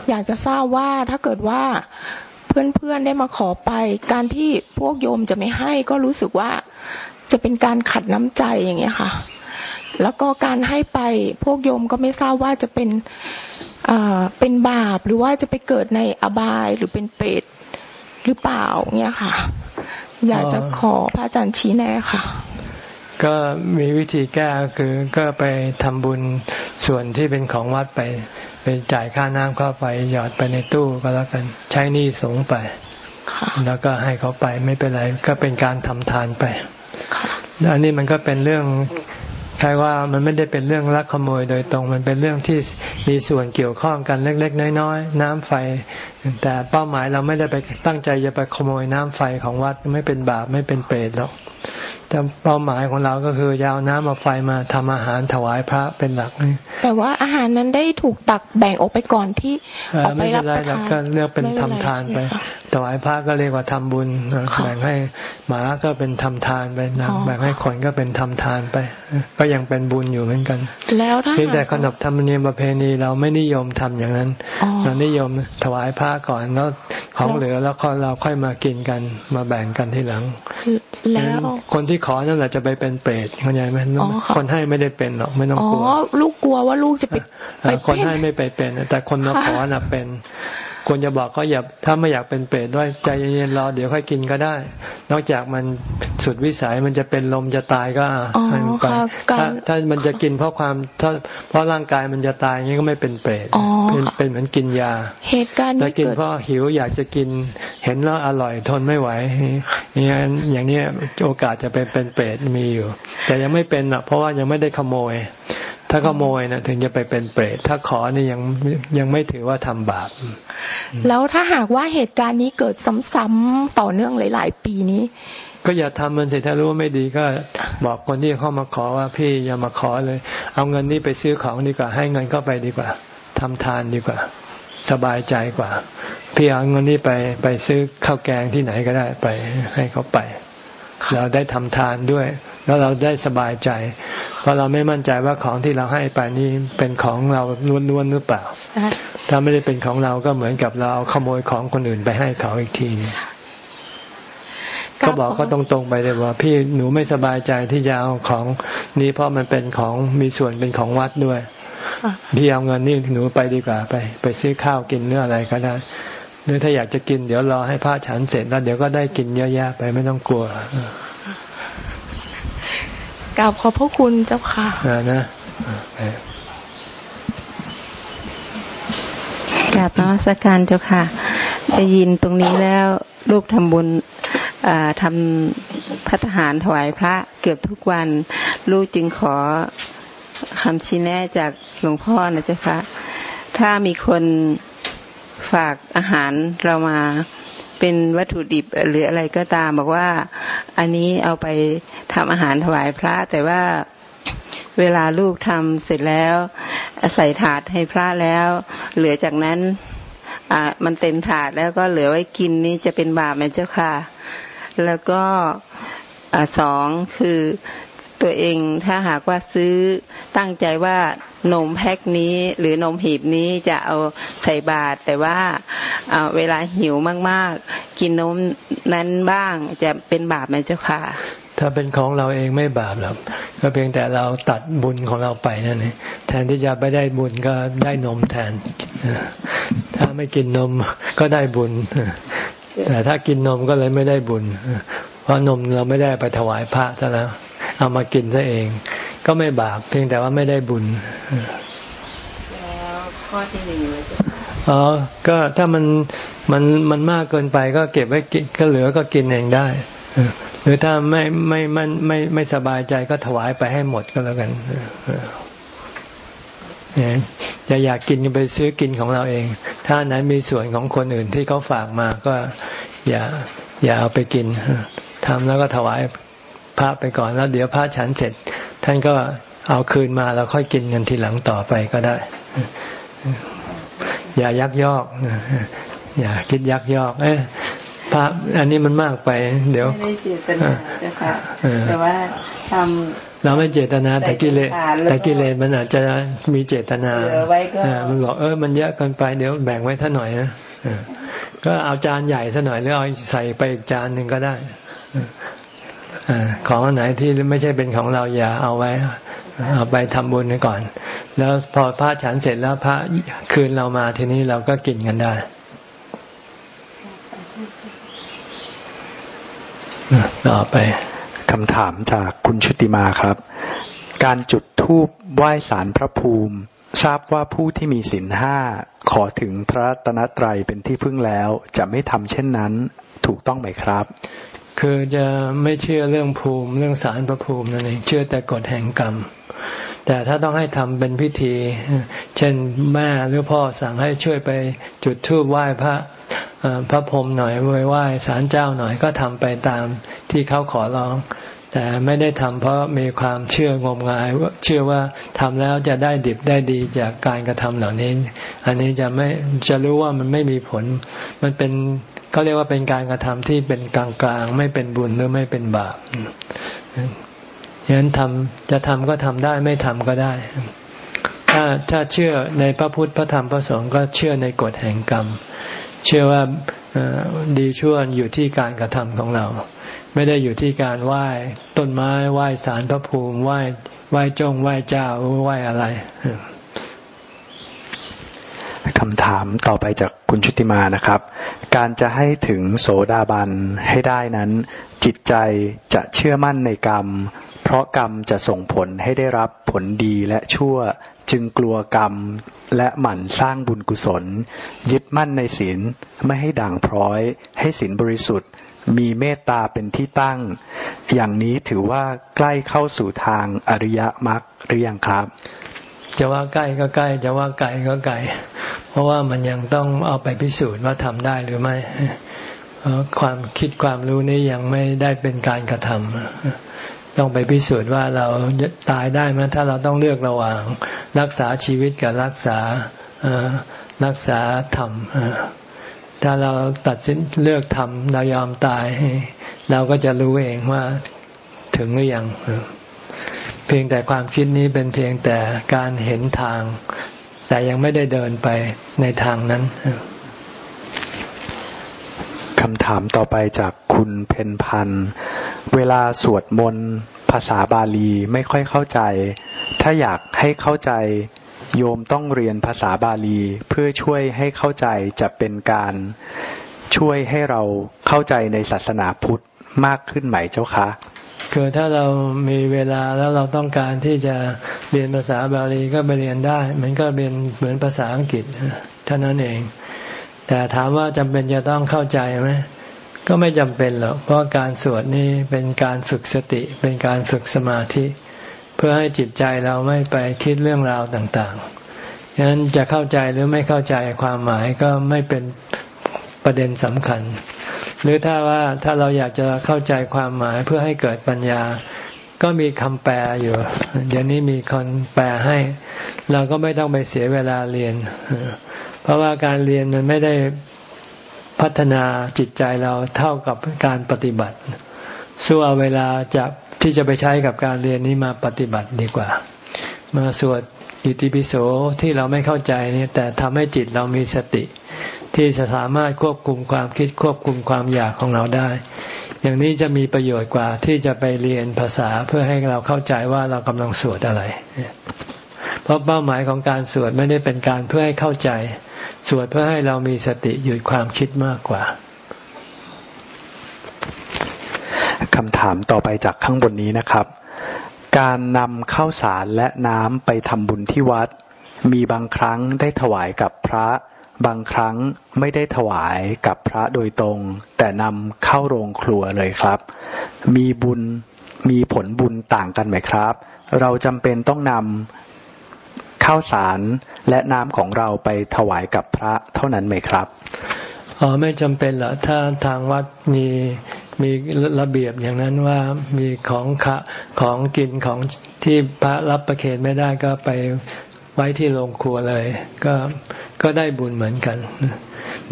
อยากจะทราบว่าถ้าเกิดว่าเพื่อนๆได้มาขอไป การที่พวกโยมจะไม่ให้ก็รู้สึกว่าจะเป็นการขัดน้ำใจอย่างเงี้ยค่ะ แล้วก็การให้ไปพวกโยมก็ไม่ทราบว่าจะเป็นเป็นบาปหรือว่าจะไปเกิดในอบายหรือเป็นเปรต หรือเปล่าเนี่ยค่ะ อยากจะขอพระอาจารย์ชี้แน่ค่ะ ก็มีวิธีแก้คือก็ไปทำบุญส่วนที่เป็นของวัดไป ไปจ่ายค่าน้ำค่าไฟหยอดไปในตู้ก็แล้วกันใช้นี่สงไปแล้วก็ให้เขาไปไม่เป็นไรก็เป็นการทำทานไปอันนี้มันก็เป็นเรื่อง ใช่ว่ามันไม่ได้เป็นเรื่องลักขโมยโดยตรง มันเป็นเรื่องที่มีส่วนเกี่ยวข้องกันเล็ก ๆ น้อยๆน้ำไฟ แต่เป้าหมายเราไม่ได้ไปตั้งใจจะไปขโมยน้ำไฟของวัดไม่เป็นบาปไม่เป็นเปรตหรอก แต่เป้าหมายของเราก็คือยาวน้ำมาไฟมาทำอาหารถวายพระเป็นหลักแต่ว่าอาหารนั้นได้ถูกตักแบ่งออกไปก่อนที่ออกไปรับประทานก็เรียกเป็นทำทานไป ถวายพระก็เรียกว่าทำบุญแบ่งให้หมาก็เป็นทำทานไปแบ่งให้คนก็เป็นทำทานไป ก็ยังเป็นบุญอยู่เหมือนกัน แล้วถ้าแต่ขนบธรรมเนียมประเพณีเราไม่นิยมทำอย่างนั้น เรานิยมถวายพระก่อนแล้วของเหลือแล้วเราค่อยมากินกันมาแบ่งกันทีหลังแล้วคนที่ขอนั่นแหละจะไปเป็นเปรตเข้าใจไหมคนให้ไม่ได้เป็นหรอกไม่ต้องกลัวอ๋อลูกกลัวว่าลูกจะไปคนให้ไม่ไปเป็น แต่คนมาขอน่ะเป็น ควรจะบอกก็อย่าถ้าไม่อยากเป็นเปรตด้วยใจเย็นๆรอเดี๋ยวค่อยกินก็ได้ นอกจากมันสุดวิสัยมันจะเป็นลมจะตายก็ให้มันไปถ้าถ้ามันจะกินเพราะความถ้าเพราะร่างกายมันจะตายอย่างนี้ก็ไม่เป็นเปรตเป็นเป็นเหมือนกินยา เหตุการณ์นี้กินเพราะหิวอยากจะกินเห็นแล้วอร่อยทนไม่ไหวอย่างนี้อย่างนี้โอกาสจะเป็นเป็นเปรตมีอยู่ แต่ยังไม่เป็นอะเพราะว่ายังไม่ได้ขโมย ถ้าขโมยนะถึงจะไปเป็นเปรตถ้าขอนี่ยังยังไม่ถือว่าทำบาป แล้วถ้าหากว่าเหตุการณ์นี้เกิดซ้ำๆต่อเนื่องหลาย ๆ ปีนี้ ก็อย่าทำมันสิถ้ารู้ว่าไม่ดีก็บอกคนที่เข้ามาขอว่าพี่อย่ามาขอเลย เอาเงินนี้ไปซื้อของดีกว่า ให้เงินเข้าไปดีกว่าทำทานดีกว่า สบายใจกว่า พี่เอาเงินนี้ไปไปซื้อข้าวแกงที่ไหนก็ได้ไปให้เขาไป เราได้ทำทานด้วย แล้วเราได้สบายใจพราะเราไม่มั่นใจว่าของที่เราให้ไปนี่เป็นของเราล้วนๆหรือเปล่า ถ้าไม่ได้เป็นของเราก็เหมือนกับเราขโมยของคนอื่นไปให้เขาอีกทีก็บอกก็ตรงๆไปเลยว่า พี่หนูไม่สบายใจที่จะเอาของ นี้เพราะมันเป็นของมีส่วนเป็นของวัดด้วยพี่เอาเงินนี่หนูไปดีกว่าไป ไปซื้อข้าวกินเนื้ออะไรก็ได้ หรือถ้าอยากจะกินเดี๋ยวรอให้พระฉันเสร็จแล้วเดี๋ยวก็ได้กินเยอะแยะไปไม่ต้องกลัวกราบขอบพระคุณเจ้าค่ะนะกราบนมัสการเจ้าค่ะ ได้ยินตรงนี้แล้วลูกทำบุญทำพัฒหารถวายพระเกือบทุกวัน ลูกจึงขอคำชี้แนะจากหลวงพ่อนะเจ้าค่ะ ถ้ามีคน ฝากอาหารเรามาเป็นวัตถุดิบหรืออะไรก็ตาม บอกว่าอันนี้เอาไปทำอาหารถวายพระ แต่ว่าเวลาลูกทำเสร็จแล้วใส่ถาดให้พระแล้ว เหลือจากนั้นมันเต็มถาดแล้วก็เหลือไว้กินนี่จะเป็นบาปไหมเจ้าค่ะ แล้วก็อสองคือ ตัวเองถ้าหากว่าซื้อตั้งใจว่านมแพ็คนี้ หรือนมหีบนี้จะเอาใส่บาตรแต่ว่าเวลาหิวมากๆ กินนมนั้นบ้างจะเป็นบาปไหมเจ้าค่ะ ถ้าเป็นของเราเองไม่บาปหรอกก็เพียงแต่เราตัดบุญของเราไปนั่นเองแทนที่จะไปได้บุญก็ได้นมแทน ถ้าไม่กินนมก็ได้บุญ แต่ถ้ากินนมก็เลยไม่ได้บุญ เพราะนมเราไม่ได้ไปถวายพระซะแล้ว เอามากินซะเอง ก็ไม่บาปเพียงแต่ว่าไม่ได้บุญแล้วข้อที่หนึ่งเลยอ๋อก็ถ้ามันมันมันมากเกินไปก็เก็บไว้กินก็เหลือก็กินเองได้หรือถ้าไม่ไม่ไม่ไม่ไม่สบายใจก็ถวายไปให้หมดก็แล้วกัน อย่าอยากกินไปซื้อกินของเราเอง ถ้านั้นมีส่วนของคนอื่นที่เขาฝากมาก็อย่าอย่าเอาไปกินทำแล้วก็ถวายพระไปก่อนแล้วเดี๋ยวพระฉันเสร็จ ท่านก็เอาคืนมาแล้วค่อยกินกันทีหลังต่อไปก็ได้ อย่ายักยอก อย่าคิดยักยอก เอ๊ะพระอันนี้มันมากไป เดี๋ยวไม่ได้เจตนาจ้ะค่ะแต่ว่าทำ เราไม่เจตนาแต่กิเลสแต่กิเลสมันอาจจะมีเจตนามันบอกเออมันเยอะเกินไปเดี๋ยวแบ่งไว้ท่าหน่อยนะก็เอาจานใหญ่ซะหน่อยหรือเอาใส่ไปอีกจานหนึ่งก็ได้ของไหนที่ไม่ใช่เป็นของเราอย่าเอาไว้ เอาไปทำบุญก่อน แล้วพอพระฉันเสร็จแล้วพระคืนเรามาทีนี้เราก็กินกันได้ต่อไปคำถามจากคุณชุติมาครับ การจุดธูปไหว้สารพระภูมิ ทราบว่าผู้ที่มีศีลห้าขอถึงพระตนตรัยเป็นที่พึ่งแล้ว จะไม่ทำเช่นนั้นถูกต้องไหมครับ คือจะไม่เชื่อเรื่องภูมิเรื่องสารพระภูมินั่นเองเชื่อแต่กฎแห่งกรรม แต่ถ้าต้องให้ทำเป็นพิธี เช่นแม่หรือพ่อสั่งให้ช่วยไปจุดธูปไหว้พระพระพรหมหน่อยไหว้ศาลเจ้าหน่อยก็ทำไปตามที่เขาขอร้อง แต่ไม่ได้ทำเพราะมีความเชื่องมงายเชื่อว่าทำแล้วจะได้ดิบได้ดีจากการกระทำเหล่านี้ อันนี้จะไม่จะรู้ว่ามันไม่มีผล มันเป็นเขาเรียกว่าเป็นการกระทำที่เป็นกลางๆ ไม่เป็นบุญหรือไม่เป็นบาปฉะนั้นทำจะทำก็ทำได้ไม่ทำก็ได้ ถ้าถ้าเชื่อในพระพุทธพระธรรมพระสงฆ์ก็เชื่อในกฎแห่งกรรม เชื่อว่าดีชั่วอยู่ที่การกระทำของเรา ไม่ได้อยู่ที่การไหว้ต้นไม้ไหว้สารพระภูมิไหว้ไหว้จงไหว้เจ้าไหว้อะไรคำถามต่อไปจากคุณชุติมานะครับ การจะให้ถึงโสดาบันให้ได้นั้น จิตใจจะเชื่อมั่นในกรรม เพราะกรรมจะส่งผลให้ได้รับผลดีและชั่ว จึงกลัวกรรมและหมั่นสร้างบุญกุศล ยึดมั่นในศีลไม่ให้ด่างพร้อย ให้ศีลบริสุทธิ์ มีเมตตาเป็นที่ตั้ง อย่างนี้ถือว่าใกล้เข้าสู่ทางอริยมรรคหรือยังครับ จะว่าใกล้ก็ใกล้ จะว่าไกลก็ไกล เพราะว่ามันยังต้องเอาไปพิสูจน์ว่าทำได้หรือไม่เพราะความคิดความรู้นี้ยังไม่ได้เป็นการกระทำต้องไปพิสูจน์ว่าเราตายได้ไหมถ้าเราต้องเลือกระหว่าง รักษาชีวิตกับรักษารักษาธรรม ถ้าเราตัดสินเลือกธรรมเรายอมตาย เราก็จะรู้เองว่าถึงหรือยัง เพียงแต่ความคิดนี้เป็นเพียงแต่การเห็นทาง แต่ยังไม่ได้เดินไปในทางนั้นคำถามต่อไปจากคุณเพนพัน เวลาสวดมนต์ภาษาบาลีไม่ค่อยเข้าใจ ถ้าอยากให้เข้าใจ โยมต้องเรียนภาษาบาลีเพื่อช่วยให้เข้าใจจะเป็นการช่วยให้เราเข้าใจในศาสนาพุทธมากขึ้นไหมเจ้าคะคือถ้าเรามีเวลาแล้วเราต้องการที่จะเรียนภาษาบาลีก็ไปเรียนได้มันก็เรียนเหมือนภาษาอังกฤษเท่านั้นเอง แต่ถามว่าจำเป็นจะต้องเข้าใจไหมก็ไม่จำเป็นหรอกเพราะการสวดนี่เป็นการฝึกสติ เป็นการฝึกสมาธิ เพื่อให้จิตใจเราไม่ไปคิดเรื่องราวต่างๆฉะนั้นจะเข้าใจหรือไม่เข้าใจความหมายก็ไม่เป็นประเด็นสำคัญ หรือถ้าว่าถ้าเราอยากจะเข้าใจความหมายเพื่อให้เกิดปัญญา ก็มีคำแปลอยู่ เดี๋ยวนี้มีคนแปลให้ เราก็ไม่ต้องไปเสียเวลาเรียน เพราะว่าการเรียนมันไม่ได้พัฒนาจิตใจเราเท่ากับการปฏิบัติ สู้เอาเวลาจะ ที่จะไปใช้กับการเรียนนี้มาปฏิบัติดีกว่า มาสวดอิติปิโสที่เราไม่เข้าใจนี่แต่ทำให้จิตเรามีสติ ที่จะสามารถควบคุมความคิดควบคุมความอยากของเราได้ อย่างนี้จะมีประโยชน์กว่าที่จะไปเรียนภาษาเพื่อให้เราเข้าใจว่าเรากำลังสวดอะไร เพราะเป้าหมายของการสวดไม่ได้เป็นการเพื่อให้เข้าใจ สวดเพื่อให้เรามีสติหยุดความคิดมากกว่า คำถามต่อไปจากข้างบนนี้นะครับ การนำข้าวสารและน้ำไปทำบุญที่วัด มีบางครั้งได้ถวายกับพระ บางครั้งไม่ได้ถวายกับพระโดยตรง แต่นำเข้าโรงครัวเลยครับ มีบุญมีผลบุญต่างกันไหมครับ เราจำเป็นต้องนำข้าวสารและน้ำของเราไปถวายกับพระเท่านั้นไหมครับอ๋อไม่จำเป็นหรอกถ้าทางวัดมี มีระเบียบอย่างนั้นว่ามีของขะของกินของที่พระรับประเคนไม่ได้ก็ไปไว้ที่โรงครัวเลย ก็ก็ได้บุญเหมือนกัน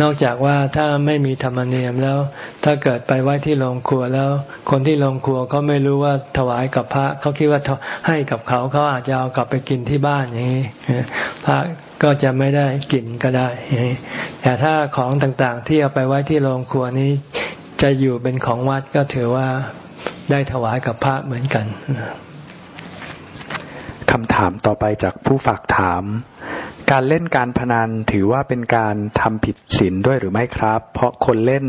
นอกจากว่าถ้าไม่มีธรรมเนียมแล้ว ถ้าเกิดไปไว้ที่โรงครัวแล้ว คนที่โรงครัวเขาไม่รู้ว่าถวายกับพระเขาคิดว่าให้กับเขาเขาอาจจะเอากลับไปกินที่บ้านอย่างนี้พระก็จะไม่ได้กินก็ได้แต่ถ้าของต่างๆที่เอาไปไว้ที่โรงครัวนี้ จะอยู่เป็นของวัดก็ถือว่าได้ถวายกับพระเหมือนกันคำถามต่อไปจากผู้ฝากถาม การเล่นการพนันถือว่าเป็นการทำผิดศีลด้วยหรือไม่ครับ เพราะคนเล่น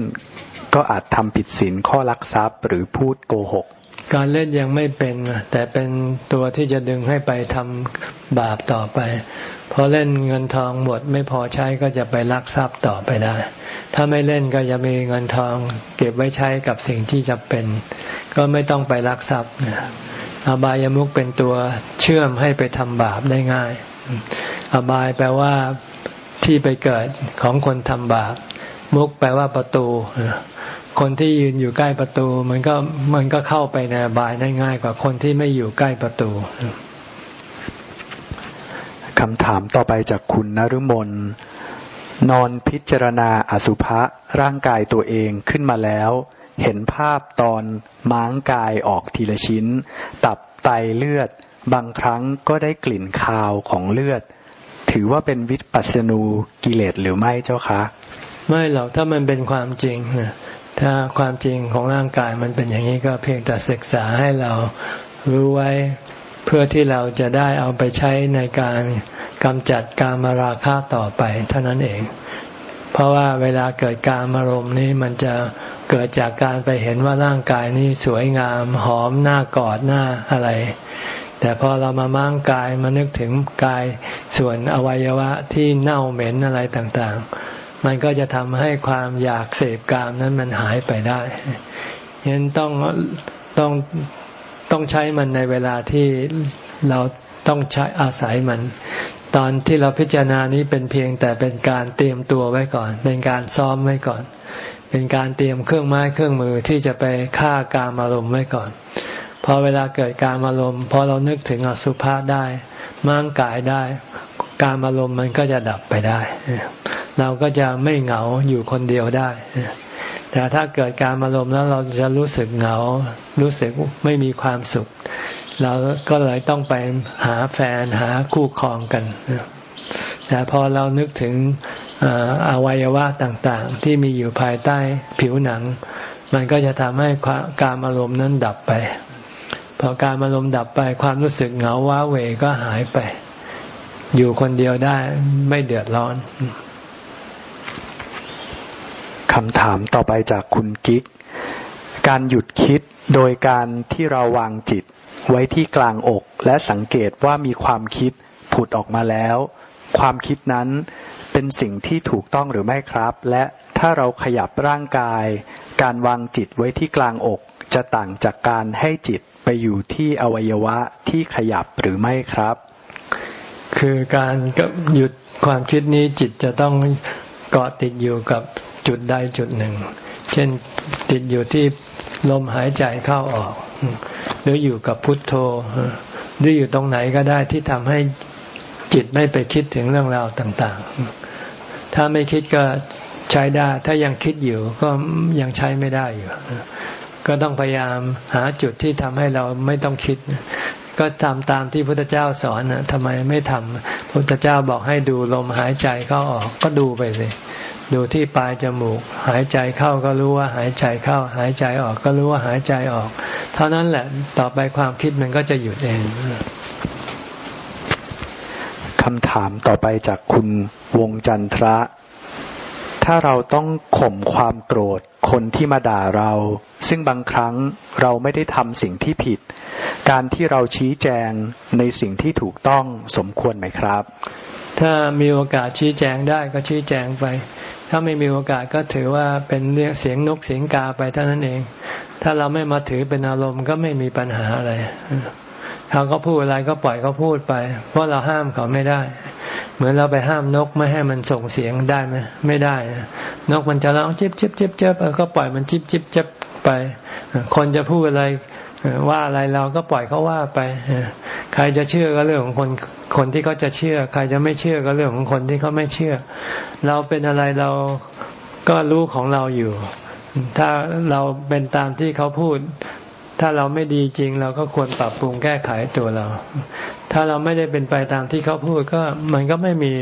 ก็อาจทำผิดศีลข้อลักทรัพย์หรือพูดโกหก การเล่นยังไม่เป็น แต่เป็นตัวที่จะดึงให้ไปทำบาปต่อไปพอเล่นเงินทองหมดไม่พอใช้ก็จะไปลักทรัพย์ต่อไปได้ ถ้าไม่เล่นก็จะมีเงินทอง เก็บไว้ใช้กับสิ่งที่จะเป็น ก็ไม่ต้องไปลักทรัพย์อบายามุกเป็นตัวเชื่อมให้ไปทำบาปได้ง่าย อบายแปลว่าที่ไปเกิดของคนทำบาป มุกแปลว่าประตู คนที่ยืนอยู่ใกล้ประตู มันก็มันก็เข้าไปในอบายได้ง่ายกว่าคนที่ไม่อยู่ใกล้ประตูคำถามต่อไปจากคุณนรุมนนอนพิจารณาอสุภะร่างกายตัวเองขึ้นมาแล้ว เห็นภาพตอนม้างกายออกทีละชิ้น ตับไตเลือด บางครั้งก็ได้กลิ่นคาวของเลือด ถือว่าเป็นวิปัสสนูกิเลสหรือไม่เจ้าคะ ไม่หรอกถ้ามันเป็นความจริง ถ้าความจริงของร่างกายมันเป็นอย่างนี้ก็เพียงแต่ศึกษาให้เรารู้ไว้เพื่อที่เราจะได้เอาไปใช้ในการกำจัดการมาราคะต่อไปเท่านั้นเอง เพราะว่าเวลาเกิดการมารมนี้มันจะเกิดจากการไปเห็นว่าร่างกายนี้สวยงามหอมหน้ากอดหน้าอะไร แต่พอเรามามั่งกายมานึกถึงกายส่วนอวัยวะที่เน่าเหม็นอะไรต่างๆ มันก็จะทำให้ความอยากเสพกามนั้นมันหายไปได้ฉะนั้นต้องต้องต้องใช้มันในเวลาที่เราต้องใช้อาศัยมัน ตอนที่เราพิจารณานี้เป็นเพียงแต่เป็นการเตรียมตัวไว้ก่อน เป็นการซ้อมไว้ก่อน เป็นการเตรียมเครื่องไม้เครื่องมือที่จะไปฆ่าการอารมณ์ไว้ก่อนพอเวลาเกิดการอารมณ์พอเรานึกถึงอสุภะได้ มั่งกายได้ การอารมณ์มันก็จะดับไปได้ เราก็จะไม่เหงาอยู่คนเดียวได้ แต่ถ้าเกิดการอารมณ์แล้วเราจะรู้สึกเหงา รู้สึกไม่มีความสุข เราก็เลยต้องไปหาแฟนหาคู่ครองกัน แต่พอเรานึกถึงอวัยวะต่างๆ ที่มีอยู่ภายใต้ผิวหนัง มันก็จะทำให้การอารมณ์นั้นดับไป พอการอารมณ์ดับไปความรู้สึกเหงาว้าเหวก็หายไป อยู่คนเดียวได้ไม่เดือดร้อนคำถามต่อไปจากคุณกิ๊ก การหยุดคิดโดยการที่เราวางจิตไว้ที่กลางอก และสังเกตว่ามีความคิดผุดออกมาแล้ว ความคิดนั้นเป็นสิ่งที่ถูกต้องหรือไม่ครับ และถ้าเราขยับร่างกาย การวางจิตไว้ที่กลางอก จะต่างจากการให้จิตไปอยู่ที่อวัยวะที่ขยับหรือไม่ครับ คือการหยุดความคิดนี้จิตจะต้องเกาะติดอยู่กับจุดใดจุดหนึ่ง เช่นติดอยู่ที่ลมหายใจเข้าออก หรืออยู่กับพุทโธ หรืออยู่ตรงไหนก็ได้ที่ทำให้จิตไม่ไปคิดถึงเรื่องราวต่าง ๆ ถ้าไม่คิดก็ใช้ได้ ถ้ายังคิดอยู่ก็ยังใช้ไม่ได้อยู่ ก็ต้องพยายามหาจุดที่ทำให้เราไม่ต้องคิด ก็ทำตามที่พระพุทธเจ้าสอนนะทำไมไม่ทำพระพุทธเจ้าบอกให้ดูลมหายใจเข้าออกก็ดูไปเลยดูที่ปลายจมูก หายใจเข้าก็รู้ว่าหายใจเข้า หายใจออกก็รู้ว่าหายใจออก เท่านั้นแหละต่อไปความคิดมันก็จะหยุดเองคำถามต่อไปจากคุณวงจันทระ ถ้าเราต้องข่มความโกรธคนที่มาด่าเรา ซึ่งบางครั้งเราไม่ได้ทำสิ่งที่ผิด การที่เราชี้แจงในสิ่งที่ถูกต้องสมควรไหมครับ ถ้ามีโอกาสชี้แจงได้ก็ชี้แจงไป ถ้าไม่มีโอกาสก็ถือว่าเป็นเรียกเสียงนกเสียงกาไปเท่านั้นเอง ถ้าเราไม่มาถือเป็นอารมณ์ก็ไม่มีปัญหาอะไร เขาก็พูดอะไรก็ปล่อยเขาพูดไป เพราะเราห้ามเขาไม่ได้ เหมือนเราไปห้ามนกไม่ให้มันส่งเสียงได้ไหมไม่ได้ นกมันจะร้องจิบจิบจิบจิบก็ปล่อยมันจิบจิบจิบไป คนจะพูดอะไรว่าอะไรเราก็ปล่อยเขาว่าไป ใครจะเชื่อก็เรื่องของคนคนที่เขาจะเชื่อ ใครจะไม่เชื่อก็เรื่องของคนที่เขาไม่เชื่อ เราเป็นอะไรเราก็รู้ของเราอยู่ ถ้าเราเป็นตามที่เขาพูด ถ้าเราไม่ดีจริงเราก็ควรปรับปรุงแก้ไขตัวเรา ถ้าเราไม่ได้เป็นไปตามที่เขาพูดก็มันก็ไม่มี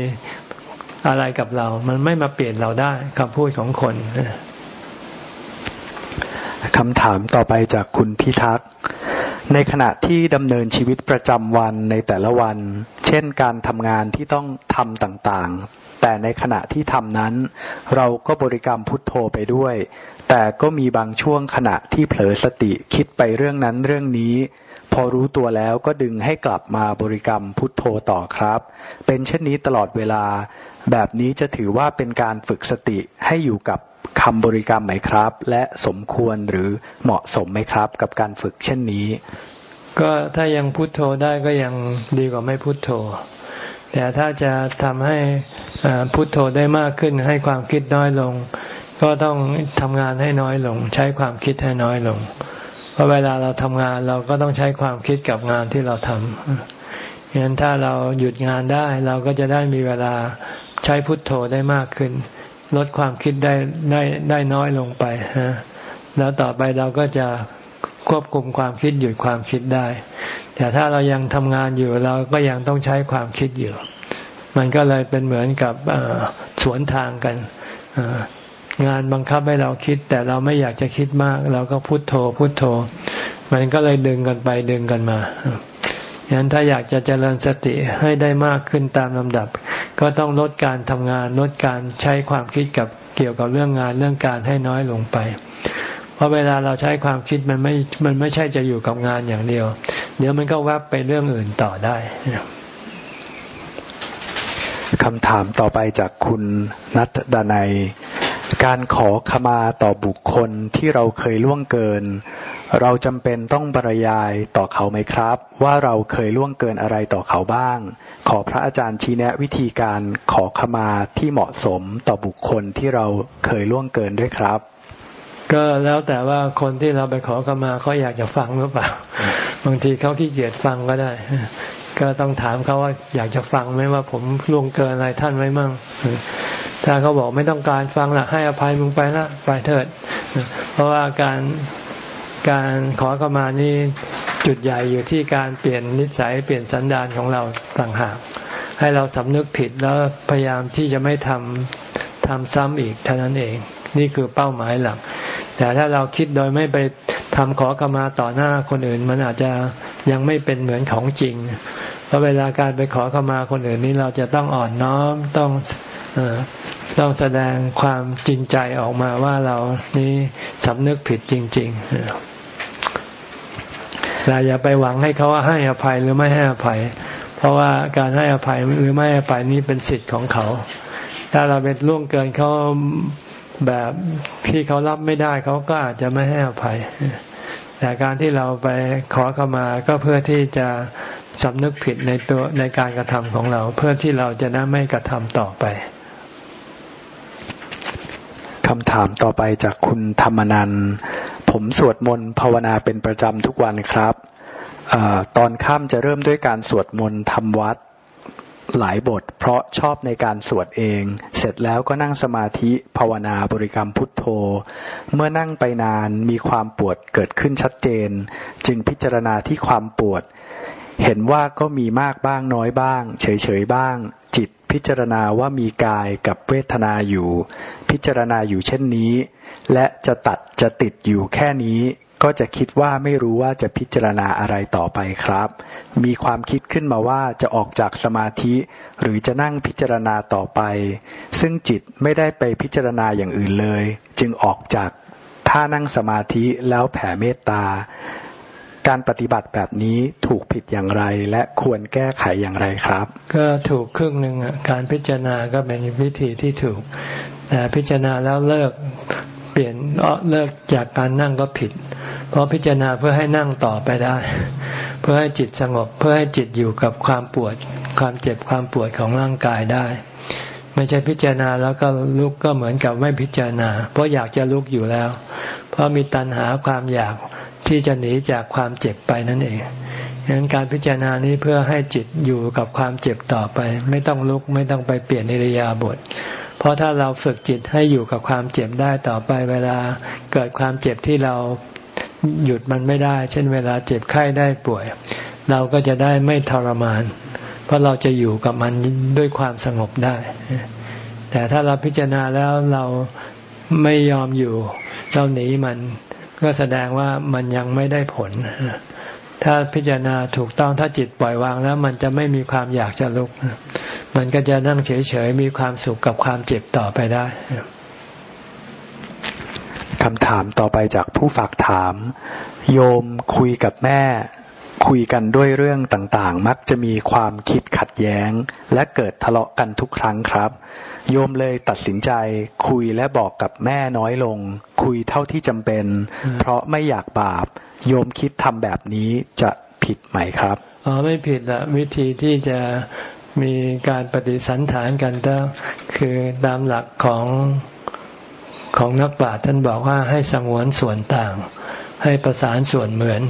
อะไรกับเรา มันไม่มาเปลี่ยนเราได้คำพูดของคนคำถามต่อไปจากคุณพิทักษ์ในขณะที่ดำเนินชีวิตประจำวันในแต่ละวัน เช่นการทำงานที่ต้องทำต่างๆ แต่ในขณะที่ทำนั้น เราก็บริกรรมพุทโธไปด้วย แต่ก็มีบางช่วงขณะที่เผลอสติคิดไปเรื่องนั้นเรื่องนี้ พอรู้ตัวแล้วก็ดึงให้กลับมาบริกรรมพุทโธต่อครับ เป็นเช่นนี้ตลอดเวลา แบบนี้จะถือว่าเป็นการฝึกสติให้อยู่กับคำบริกรรมไหมครับ และสมควรหรือเหมาะสมไหมครับ กับการฝึกเช่นนี้ ก็ถ้ายังพุทโธได้ก็ยังดีกว่าไม่พุทโธ แต่ถ้าจะทำให้พุทโธได้มากขึ้นให้ความคิดน้อยลง ก็ต้องทำงานให้น้อยลง ใช้ความคิดให้น้อยลง เพราะเวลาเราทำงานเราก็ต้องใช้ความคิดกับงานที่เราทำฉะนั้นถ้าเราหยุดงานได้เราก็จะได้มีเวลาใช้พุทโธได้มากขึ้น ลดความคิดได้ได้ได้น้อยลงไปฮะแล้วต่อไปเราก็จะควบคุมความคิดหยุดความคิดได้ แต่ถ้าเรายังทำงานอยู่เราก็ยังต้องใช้ความคิดอยู่ มันก็เลยเป็นเหมือนกับสวนทางกัน งานบังคับให้เราคิด แต่เราไม่อยากจะคิดมาก เราก็พุโทโธ พุโทโธ มันก็เลยดึงกันไปดึงกันมาฉะนั้นถ้าอยากจะเจริญสติให้ได้มากขึ้นตามลำดับ ก็ต้องลดการทำงานลดการใช้ความคิดกับเกี่ยวกับเรื่องงานเรื่องการให้น้อยลงไป เพราะเวลาเราใช้ความคิดมันไม่ มันไม่ใช่จะอยู่กับงานอย่างเดียว เดี๋ยวมันก็แวบไปเรื่องอื่นต่อได้คำถามต่อไปจากคุณนัทดานัย การขอขมาต่อบุคคลที่เราเคยล่วงเกิน เราจำเป็นต้องบรรยายต่อเขาไหมครับ ว่าเราเคยล่วงเกินอะไรต่อเขาบ้าง ขอพระอาจารย์ชี้แนะวิธีการขอขมาที่เหมาะสมต่อบุคคลที่เราเคยล่วงเกินด้วยครับ ก็แล้วแต่ว่าคนที่เราไปขอขมาเขาอยากจะฟังหรือเปล่า บางทีเขาขี้เกียจฟังก็ได้ ก็ต้องถามเขาว่าอยากจะฟังไหมว่าผมล่วงเกินอะไรท่านไว้มั่งถ้าเขาบอกไม่ต้องการฟังละให้อภัยมึงไปละไปเถิด เพราะว่าการการขอเข้ามานี่จุดใหญ่อยู่ที่การเปลี่ยนนิสัยเปลี่ยนสันดานของเราต่างหาก ให้เราสำนึกผิดแล้วพยายามที่จะไม่ทำทำซ้ำอีกเท่านั้นเอง นี่คือเป้าหมายหลัก แต่ถ้าเราคิดโดยไม่ไป ทำขอขมาต่อหน้าคนอื่น มันอาจจะยังไม่เป็นเหมือนของจริง เพราะเวลาการไปขอขมาคนอื่นนี้เราจะต้องอ่อนน้อมต้องต้องแสดงความจริงใจออกมาว่าเรานี้สำนึกผิดจริง ๆ เราอย่าไปหวังให้เขาว่าให้อภัยหรือไม่ให้อภัย เพราะว่าการให้อภัยหรือไม่ให้อภัยนี้เป็นสิทธิ์ของเขา ถ้าเราเป็นล่วงเกินเขา แบบที่เขารับไม่ได้เขาก็อาจจะไม่ให้อภัย แต่การที่เราไปขอเข้ามาก็เพื่อที่จะสำนึกผิดในตัวในการกระทำของเรา เพื่อที่เราจะได้ไม่กระทำต่อไปคำถามต่อไปจากคุณธรรมนันผมสวดมนต์ภาวนาเป็นประจำทุกวันครับอตอนค่ำจะเริ่มด้วยการสวดมนต์ทำวัด หลายบท เพราะชอบในการสวดเอง เสร็จแล้วก็นั่งสมาธิภาวนาบริกรรมพุทโธ เมื่อนั่งไปนานมีความปวดเกิดขึ้นชัดเจน จึงพิจารณาที่ความปวด เห็นว่าก็มีมากบ้างน้อยบ้าง เฉยๆบ้าง จิตพิจารณาว่ามีกายกับเวทนาอยู่ พิจารณาอยู่เช่นนี้ และจะตัดจะติดอยู่แค่นี้ ก็จะคิดว่าไม่รู้ว่าจะพิจารณาอะไรต่อไปครับ มีความคิดขึ้นมาว่าจะออกจากสมาธิ หรือจะนั่งพิจารณาต่อไป ซึ่งจิตไม่ได้ไปพิจารณาอย่างอื่นเลย จึงออกจากถ้านั่งสมาธิแล้วแผ่เมตตา การปฏิบัติแบบนี้ถูกผิดอย่างไรและควรแก้ไขอย่างไรครับ ก็ถูกครึ่งหนึ่งการพิจารณาก็เป็นวิธีที่ถูกแต่พิจารณาแล้วเลิก เปลี่ยนเลิกจากการนั่งก็ผิด เพราะพิจารณาเพื่อให้นั่งต่อไปได้ เพื่อให้จิตสงบ เพื่อให้จิตอยู่กับความปวด ความเจ็บความปวดของร่างกายได้ ไม่ใช่พิจารณาแล้วก็ลุกก็เหมือนกับไม่พิจารณา เพราะอยากจะลุกอยู่แล้ว เพราะมีตัณหาความอยากที่จะหนีจากความเจ็บไปนั่นเองดังนั้นการพิจารณานี้เพื่อให้จิตอยู่กับความเจ็บต่อไป ไม่ต้องลุกไม่ต้องไปเปลี่ยนอิรยาบถเพ ราะถ้าเราฝึกจิตให้อยู่กับความเจ็บได้ต่อไปเวลาเกิดความเจ็บที่เราหยุดมันไม่ได้ เช่นเวลาเจ็บไข้ได้ป่วย เราก็จะได้ไม่ทรมาน เพราะเราจะอยู่กับมันด้วยความสงบได้ แต่ถ้าเราพิจารณาแล้วเราไม่ยอมอยู่ เราหนีมันก็แสดงว่ามันยังไม่ได้ผล ถ้าพิจารณาถูกต้องถ้าจิตปล่อยวางแล้ว มันจะไม่มีความอยากจะลุก มันก็จะนั่งเฉยๆมีความสุขกับความเจ็บต่อไปได้คำถามต่อไปจากผู้ฝากถาม โยมคุยกับแม่ คุยกันด้วยเรื่องต่างๆ มักจะมีความคิดขัดแย้ง และเกิดทะเลาะกันทุกครั้งครับ โยมเลยตัดสินใจคุยและบอกกับแม่น้อยลง คุยเท่าที่จำเป็น เพราะไม่อยากบาป โยมคิดทำแบบนี้จะผิดไหมครับอ๋อไม่ผิดละวิธีที่จะ มีการปฏิสันฐานกันก็คือตามหลักของของนักปราชญ์ท่านบอกว่าให้สงวนส่วนต่าง ให้ประสานส่วนเหมือน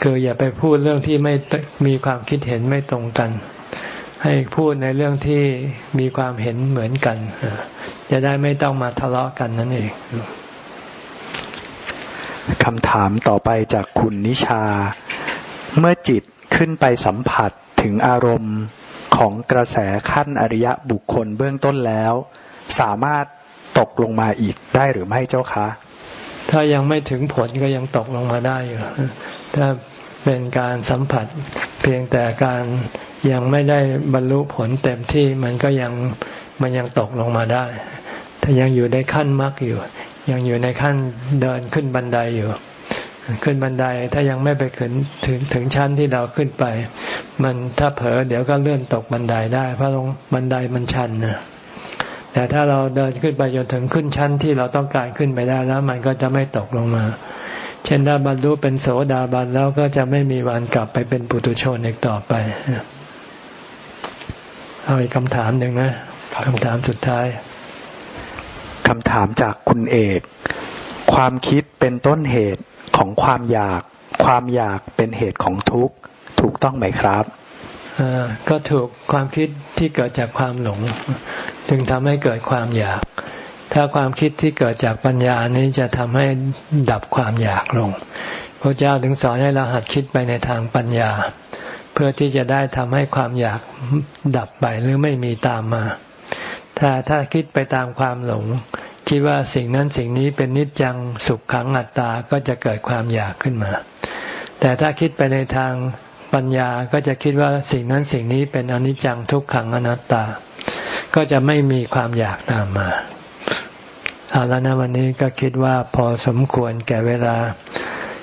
คืออย่าไปพูดเรื่องที่ไม่มีความคิดเห็นไม่ตรงกัน ให้พูดในเรื่องที่มีความเห็นเหมือนกัน จะได้ไม่ต้องมาทะเลาะกันนั่นเองคำถามต่อไปจากคุณนิชา เมื่อจิตขึ้นไปสัมผัสถึงอารมณ์ ของกระแสขั้นอริยะบุคคลเบื้องต้นแล้ว สามารถตกลงมาอีกได้หรือไม่เจ้าคะ ถ้ายังไม่ถึงผลก็ยังตกลงมาได้อยู่ถ้าเป็นการสัมผัสเพียงแต่การยังไม่ได้บรรลุผลเต็มที่มันก็ยังมันยังตกลงมาได้ ถ้ายังอยู่ในขั้นมรรคอยู่ ยังอยู่ในขั้นเดินขึ้นบันไดอยู่ ขึ้นบันไดถ้ายังไม่ไปขึ้นถึงถึงชั้นที่เราขึ้นไป มันถ้าเผลอเดี๋ยวก็เลื่อนตกบันไดได้ เพราะลงบันไดมันชันนะแต่ถ้าเราเดินขึ้นไปจนถึงขึ้นชั้นที่เราต้องการขึ้นไปได้แล้ว มันก็จะไม่ตกลงมา เช่นถ้าบรรลุเป็นโสดาบันแล้วก็จะไม่มีวันกลับไปเป็นปุถุชนอีกต่อไปเอาอีกคำถามหนึ่งนะคำถามสุดท้ายคำถามจากคุณเอก ความคิดเป็นต้นเหตุ ของความอยาก ความอยากเป็นเหตุของทุกข์ถูกต้องไหมครับก็ถูกความคิดที่เกิดจากความหลง จึงทำให้เกิดความอยาก ถ้าความคิดที่เกิดจากปัญญานี้จะทำให้ดับความอยากลงพระเจ้าถึงสอนให้เราหัดคิดไปในทางปัญญา เพื่อที่จะได้ทำให้ความอยากดับไปหรือไม่มีตามมา ถ้าถ้าคิดไปตามความหลง คิดว่าสิ่งนั้นสิ่งนี้เป็นนิจจังสุขขังอัตตาก็จะเกิดความอยากขึ้นมา แต่ถ้าคิดไปในทางปัญญาก็จะคิดว่าสิ่งนั้นสิ่งนี้เป็นอนิจจังทุกขังอนัตตา ก็จะไม่มีความอยากตามมาเอาแล้วนะวันนี้ก็คิดว่าพอสมควรแก่เวลา